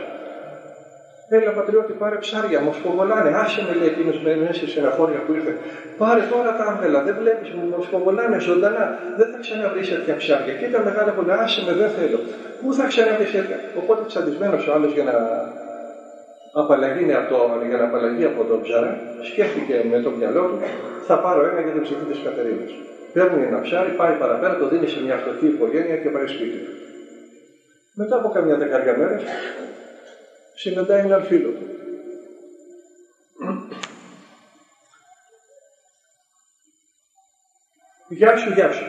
Έλα πατριώτη, πάρε ψάρια, μου σκοβολάνε. Άσε με λέει εκείνος με μέσα σε ένα φόρια που ήρθε. Πάρε τώρα τα άμπελα, δεν βλέπεις, μου σκοβολάνε ζωντανά. Δεν θα ξαναβρεις τέτοια ψάρια. Και ήταν μεγάλα πολλά, άσε με, δεν θέλω. Πού θα ξαναβρεις τέτοια; Οπότε τσαντισμένο ο άλλος για να απαλλαγεί, από το, για να απαλλαγεί από τον ψάρα, σκέφτηκε με το μυαλό του, θα πάρω ένα για την ψυχή της Κατερίνας. Παίρνει ένα ψάρι, πάει παραπέρα, το δίνει σε μια φτωχή οικογένεια και πάει σπίτι του. Μετά από καμιά δεκαετία μέρες, συναντάει έναν φίλο του. Γεια σου, γεια σου.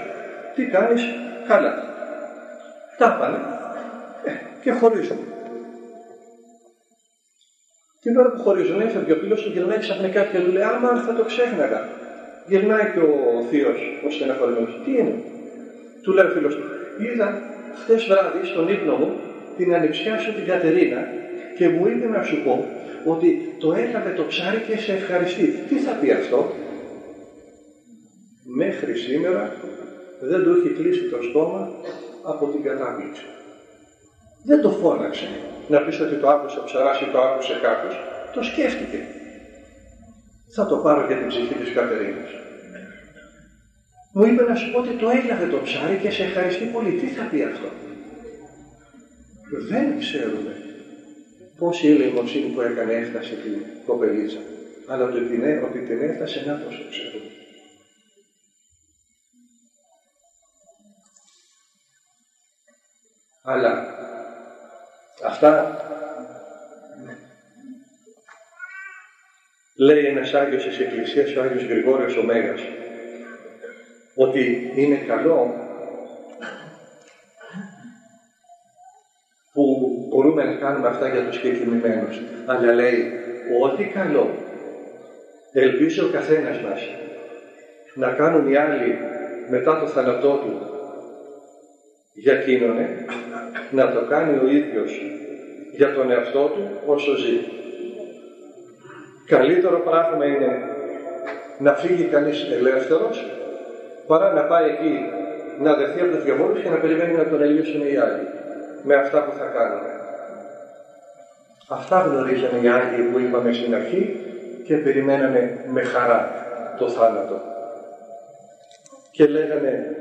Τι κάνεις, καλά. Τα πάνε. Ε, και χωρίζουν. Την ώρα που χωρίζουν, έφευγε ο φίλος του, γυρνάει ξαφνικά και του λέει, άμα θα το ξέχναγα. Γυρνάει και ο θείος, ο στεναχωρημένος. Τι είναι; Του λέει ο φίλος του, είδα χθες βράδυ στον ύπνο μου την ανιψιά σου την Κατερίνα και μου είπε να σου πω ότι το έλαβε το ψάρι και σε ευχαριστεί. Τι θα πει αυτό; Μέχρι σήμερα δεν του έχει κλείσει το στόμα από την κατάπληξη. Δεν το φώναξε να πεις ότι το άκουσε ο ψαράς ή το άκουσε κάποιος. Το σκέφτηκε. Θα το πάρω για την ψυχή της Κατερίνας. Μου είπε να σου πω ότι το έλαβε το ψάρι και σε ευχαριστεί πολύ. Τι θα πει αυτό; Δεν ξέρουμε πόση ελεημοσύνη που έκανε έφτασε την κοπελίτσα. Αλλά το ότι, ότι την έφτασε να το ξέρουμε. Αλλά αυτά λέει ένας Άγιος της Εκκλησίας, ο Άγιος Γρηγόριος ο Μέγας, ότι είναι καλό κάνουμε αυτά για τους κεκτημημένους. Αλλά λέει, ό,τι καλό ελπίζει ο καθένας μας να κάνουν οι άλλοι μετά το θάνατό του για εκείνον, να το κάνει ο ίδιος για τον εαυτό του όσο ζει. Καλύτερο πράγμα είναι να φύγει κανείς ελεύθερος παρά να πάει εκεί να δεθεί από τους διαβόλους και να περιμένει να τον ελύσουν οι άλλοι με αυτά που θα κάνουμε. Αυτά γνωρίζανε οι Άγιοι που είπαμε στην αρχή και περιμένανε με χαρά το θάνατο. Και λέγανε,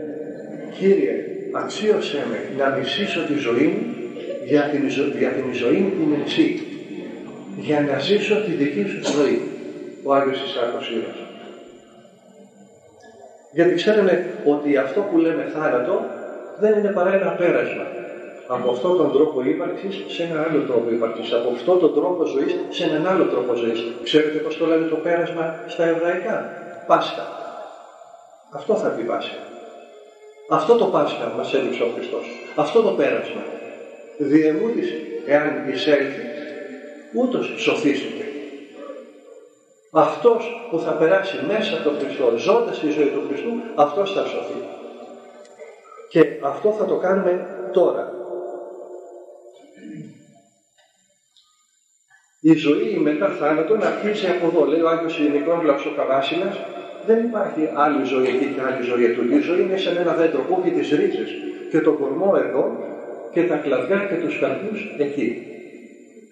Κύριε, αξίωσέ με να μισήσω τη ζωή μου για την, για την ζωή μου την εσύ, για να ζήσω τη δική σου ζωή, ο Άγιος Ισάκος Ήρος. Γιατί ξέρουμε ότι αυτό που λέμε θάνατο δεν είναι παρά ένα πέρασμα από αυτόν τον τρόπο ύπαρξη σε έναν άλλο τρόπο ύπαρξη. Από αυτόν τον τρόπο ζωής σε έναν άλλο τρόπο ζωής. Ξέρετε πώς το λένε το πέρασμα στα εβραϊκά; Πάσχα. Αυτό θα πει Πάσχα. Αυτό το Πάσχα μας έδειξε ο Χριστός. Αυτό το πέρασμα. Διεμούτησε εάν εισέλθει, ούτως σωθήσετε. Αυτός που θα περάσει μέσα από τον Χριστό, ζώντας τη ζωή του Χριστού, αυτός θα σωθεί. Και αυτό θα το κάνουμε τώρα. Η ζωή μετά θάνατον αρχίζει από εδώ. Λέει ο Άγιος Νικόλαος ο Καβάσιλας, δεν υπάρχει άλλη ζωή εκεί και άλλη ζωή εδώ. Η ζωή είναι σαν ένα δέντρο που έχει τις ρίζες και το κορμό εδώ και τα κλαδιά και τους καρπούς εκεί.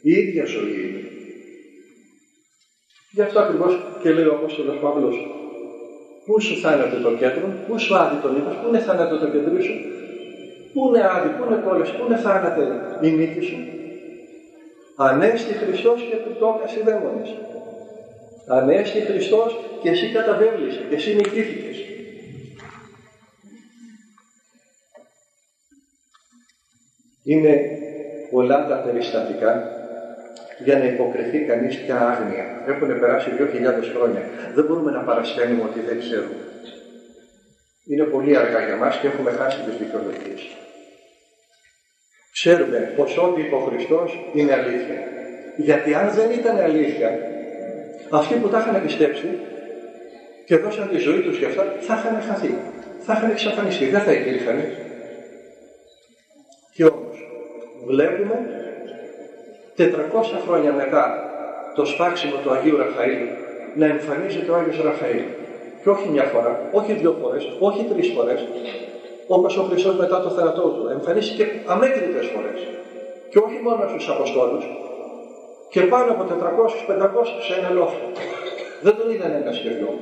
Η ίδια ζωή είναι. Γι' αυτό ακριβώς και λέει ο Απόστολος Παύλος, πού σου θάνατο το κέντρο, πού σου άδει τον ύπο, πού είναι θάνατο το κέντρο σου, πού είναι άδει, πού είναι κόλαση, πού είναι θάνατο η νίκη σου. Ανέστη Χριστός και του τόκα οι δαίμονες. Ανέστη Χριστός και εσύ καταβέβλησες και εσύ νικήθηκες. Είναι πολλά τα περιστατικά για να υποκριθεί κανείς πια άγνοια. Έχουν περάσει 2.000 χρόνια. Δεν μπορούμε να παρασχένουμε ότι δεν ξέρουμε. Είναι πολύ αργά για μας και έχουμε χάσει τις δικαιολογίες. Ξέρουμε πως ό,τι είπε ο Χριστός είναι αλήθεια. Γιατί αν δεν ήταν αλήθεια, αυτοί που τα είχαν πιστέψει και δώσαν τη ζωή τους για αυτά, θα είχαν χαθεί. Θα είχαν εξαφανιστεί. Δεν θα υπήρχαν. Και όμως βλέπουμε 400 χρόνια μετά το σπάξιμο του Αγίου Ραφαήλ να εμφανίζεται ο Άγιος Ραφαήλ. Και όχι μια φορά, όχι δύο φορές, όχι τρεις φορές, όπως ο Χριστός μετά το θάνατό του. Εμφανίστηκε αμέτρητες φορές. Και όχι μόνο στους Αποστόλους, και πάνω από 400-500 σε ένα λόφο. Δεν τον είδαν ένα σχεδόν.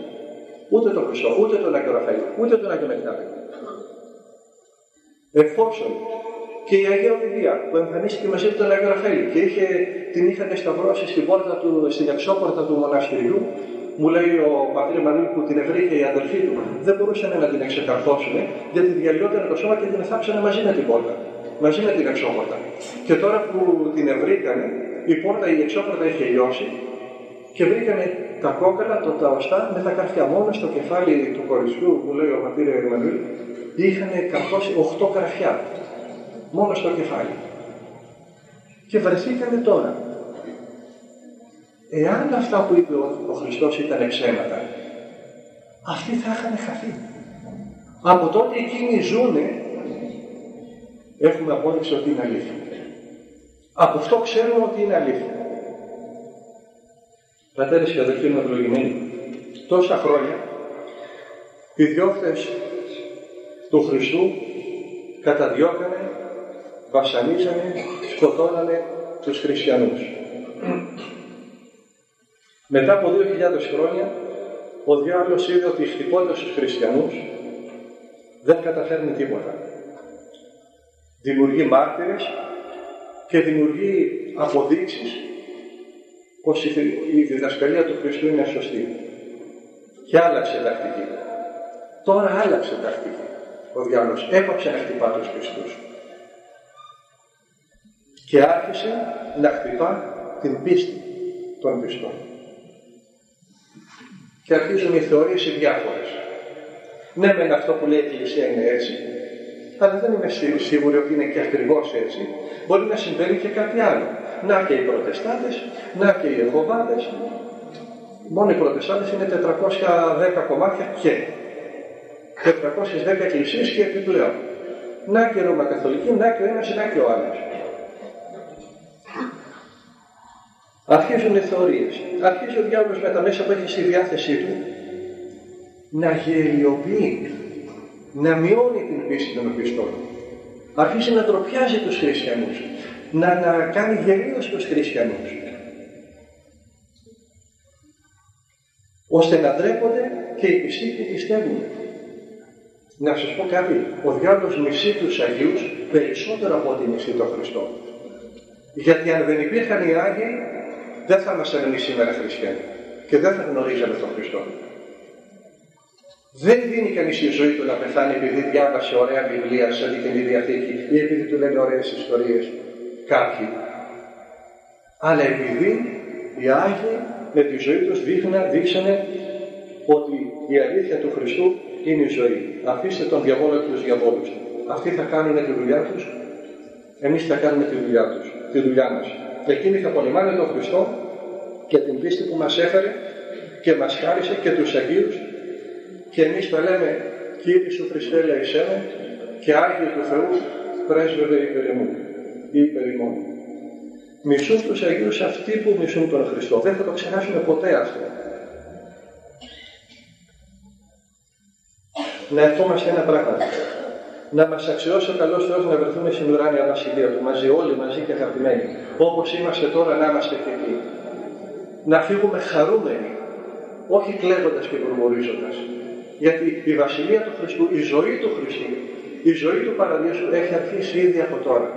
Ούτε τον Χριστό, ούτε τον Άγιο Ραφαήλ, ούτε τον Άγιο Μεκτάβη. Εφόσον και η Αγία Ολυμπία που εμφανίστηκε μαζί του τον Άγιο Ραφαήλ και είχε, την είχαν σταυρώσει στην πόρτα του, στην εξώπορτα του μοναστηριού. Μου λέει ο πατήρ Μανούλη που την ευρύχε η αδελφή του, δεν μπορούσαν να την εξεκαρθώσουν γιατί διαλυόταν το σώμα και την θάψανε μαζί με την πόρτα. Μαζί με την εξώπορτα. Και τώρα που την ευρύκανε, η πόρτα, η εξώπορτα είχε λιώσει και βρήκανε τα κόκαλα, το ταοστά με τα καρφιά. Μόνο στο κεφάλι του κοριτσιού, που λέει ο πατήρ Εμμανουήλ, είχαν καρφώσει 8 καρφιά μόνο στο κεφάλι. Και βρεθήκανε τώρα. Εάν αυτά που είπε ο Χριστός ήταν ψέματα, αυτοί θα είχαν χαθεί. Από τότε εκείνοι ζούνε, έχουμε απόδειξη ότι είναι αλήθεια. Από αυτό ξέρουμε ότι είναι αλήθεια. Πατέρες και αδελφοί μου ευλογημένοι, τόσα χρόνια οι διώχτες του Χριστού καταδιώκανε βασανίζανε, σκοτώνανε τους χριστιανούς. Μετά από 2.000 χρόνια, ο διάβολος είδε ότι χτυπώντας τους χριστιανούς δεν καταφέρνει τίποτα. Δημιουργεί μάρτυρες και δημιουργεί αποδείξεις πως η διδασκαλία του Χριστού είναι σωστή. Και άλλαξε τακτική. Τώρα άλλαξε τακτική. Ο διάβολος έπαψε να χτυπά τους Χριστούς και άρχισε να χτυπά την πίστη των πιστών. Και αρχίζουν οι θεωρίες οι διάφορες. Ναι, μεν αυτό που λέει η Εκκλησία είναι έτσι, αλλά δεν είμαι σίγουρη ότι είναι και ακριβώς έτσι. Μπορεί να συμβαίνει και κάτι άλλο. Να και οι Προτεστάτες, να και οι Εχοβάδες. Μόνο οι Προτεστάτες είναι 410 κομμάτια και 410 εκκλησίες και επιπλέον. Να και η Ρώμα Καθολική, να και ο ένας, να και ο άλλος. Αρχίζουν οι θεωρίες. Αρχίζει ο διάβολος με τα μέσα που έχει στη διάθεσή του να γελιοποιεί, να μειώνει την πίστη των πιστών. Αρχίζει να τροπιάζει τους χριστιανούς, να, να κάνει γελίο στους χριστιανούς. ώστε να ντρέπονται και οι πιστοί που πιστεύουν. Να σας πω κάτι, ο διάβολος μισεί τους Αγίους περισσότερο από ό,τι μισεί τον Χριστό. Γιατί αν δεν υπήρχαν οι Άγιοι, δεν θα ήμασταν εμεί σήμερα χριστιανοί και δεν θα γνωρίζαμε τον Χριστό. Δεν δίνει κανείς η ζωή του να πεθάνει επειδή διάβασε ωραία βιβλία σαν την Καινή Διαθήκη ή επειδή του λένε ωραίες ιστορίες κάποιοι. Αλλά επειδή οι Άγιοι με τη ζωή τους δείξανε ότι η αλήθεια του Χριστού είναι η ζωή. Αφήστε τον διαβόλο και τους διαβόλους. Αυτοί θα κάνουν τη δουλειά τους, εμείς θα κάνουμε τη δουλειά τους, τη δουλειά μας. Εκείνοι θα πολεμάνε τον Χριστό και την πίστη που μας έφερε και μας χάρισε και τους Αγίους και εμείς τα λέμε Κύριε Σου Χριστέ λαϊσέ και Άγιο του Θεού πρέσβευε υπέρ εμού ή υπέρ ημών. Μισούν τους Αγίους αυτοί που μισούν τον Χριστό. Δεν θα το ξεχάσουμε ποτέ αυτό. Να ευχόμαστε ένα πράγμα. Να μας αξιώσει ο καλός Θεός να βρεθούμε στην ουράνια βασιλεία Του μαζί, όλοι μαζί και αγαπημένοι. Όπως είμαστε τώρα να είμαστε και εκεί. Να φύγουμε χαρούμενοι, όχι κλαίγοντας και μουρμουρίζοντας. Γιατί η βασιλεία του Χριστού, η ζωή του Χριστού, η ζωή του Παραδείσου έχει αρχίσει ήδη από τώρα.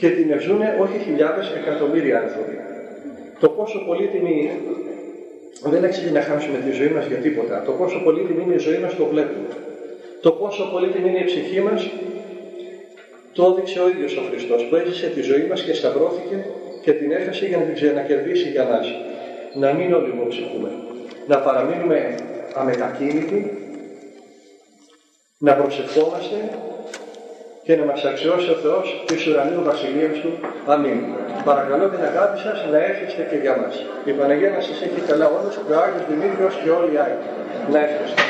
Και την ζουν όχι χιλιάδες, εκατομμύρια άνθρωποι. Το πόσο πολύτιμη είναι, δεν αξίζει να χάσουμε τη ζωή μας για τίποτα. Το πόσο πολύτιμη είναι η ζωή μας το βλέπουμε. Το πόσο πολύτιμη είναι η ψυχή μας, το έδειξε ο ίδιος ο Χριστός που έζησε τη ζωή μας και σταυρώθηκε και την έφεσε για να την ξανακερδίσει για μας. Να μην ολιγοψυχούμε. Να παραμείνουμε αμετακίνητοι, να προσευχόμαστε και να μας αξιώσει ο Θεός της ουρανίου βασιλείας Του. Αμήν. Παρακαλώ την αγάπη σας να έρχεστε και για μας. Η Παναγία να σας έχει καλά όλους και ο Άγιος Δημήτριος και όλοι οι Άγιοι. Να έρχεστε.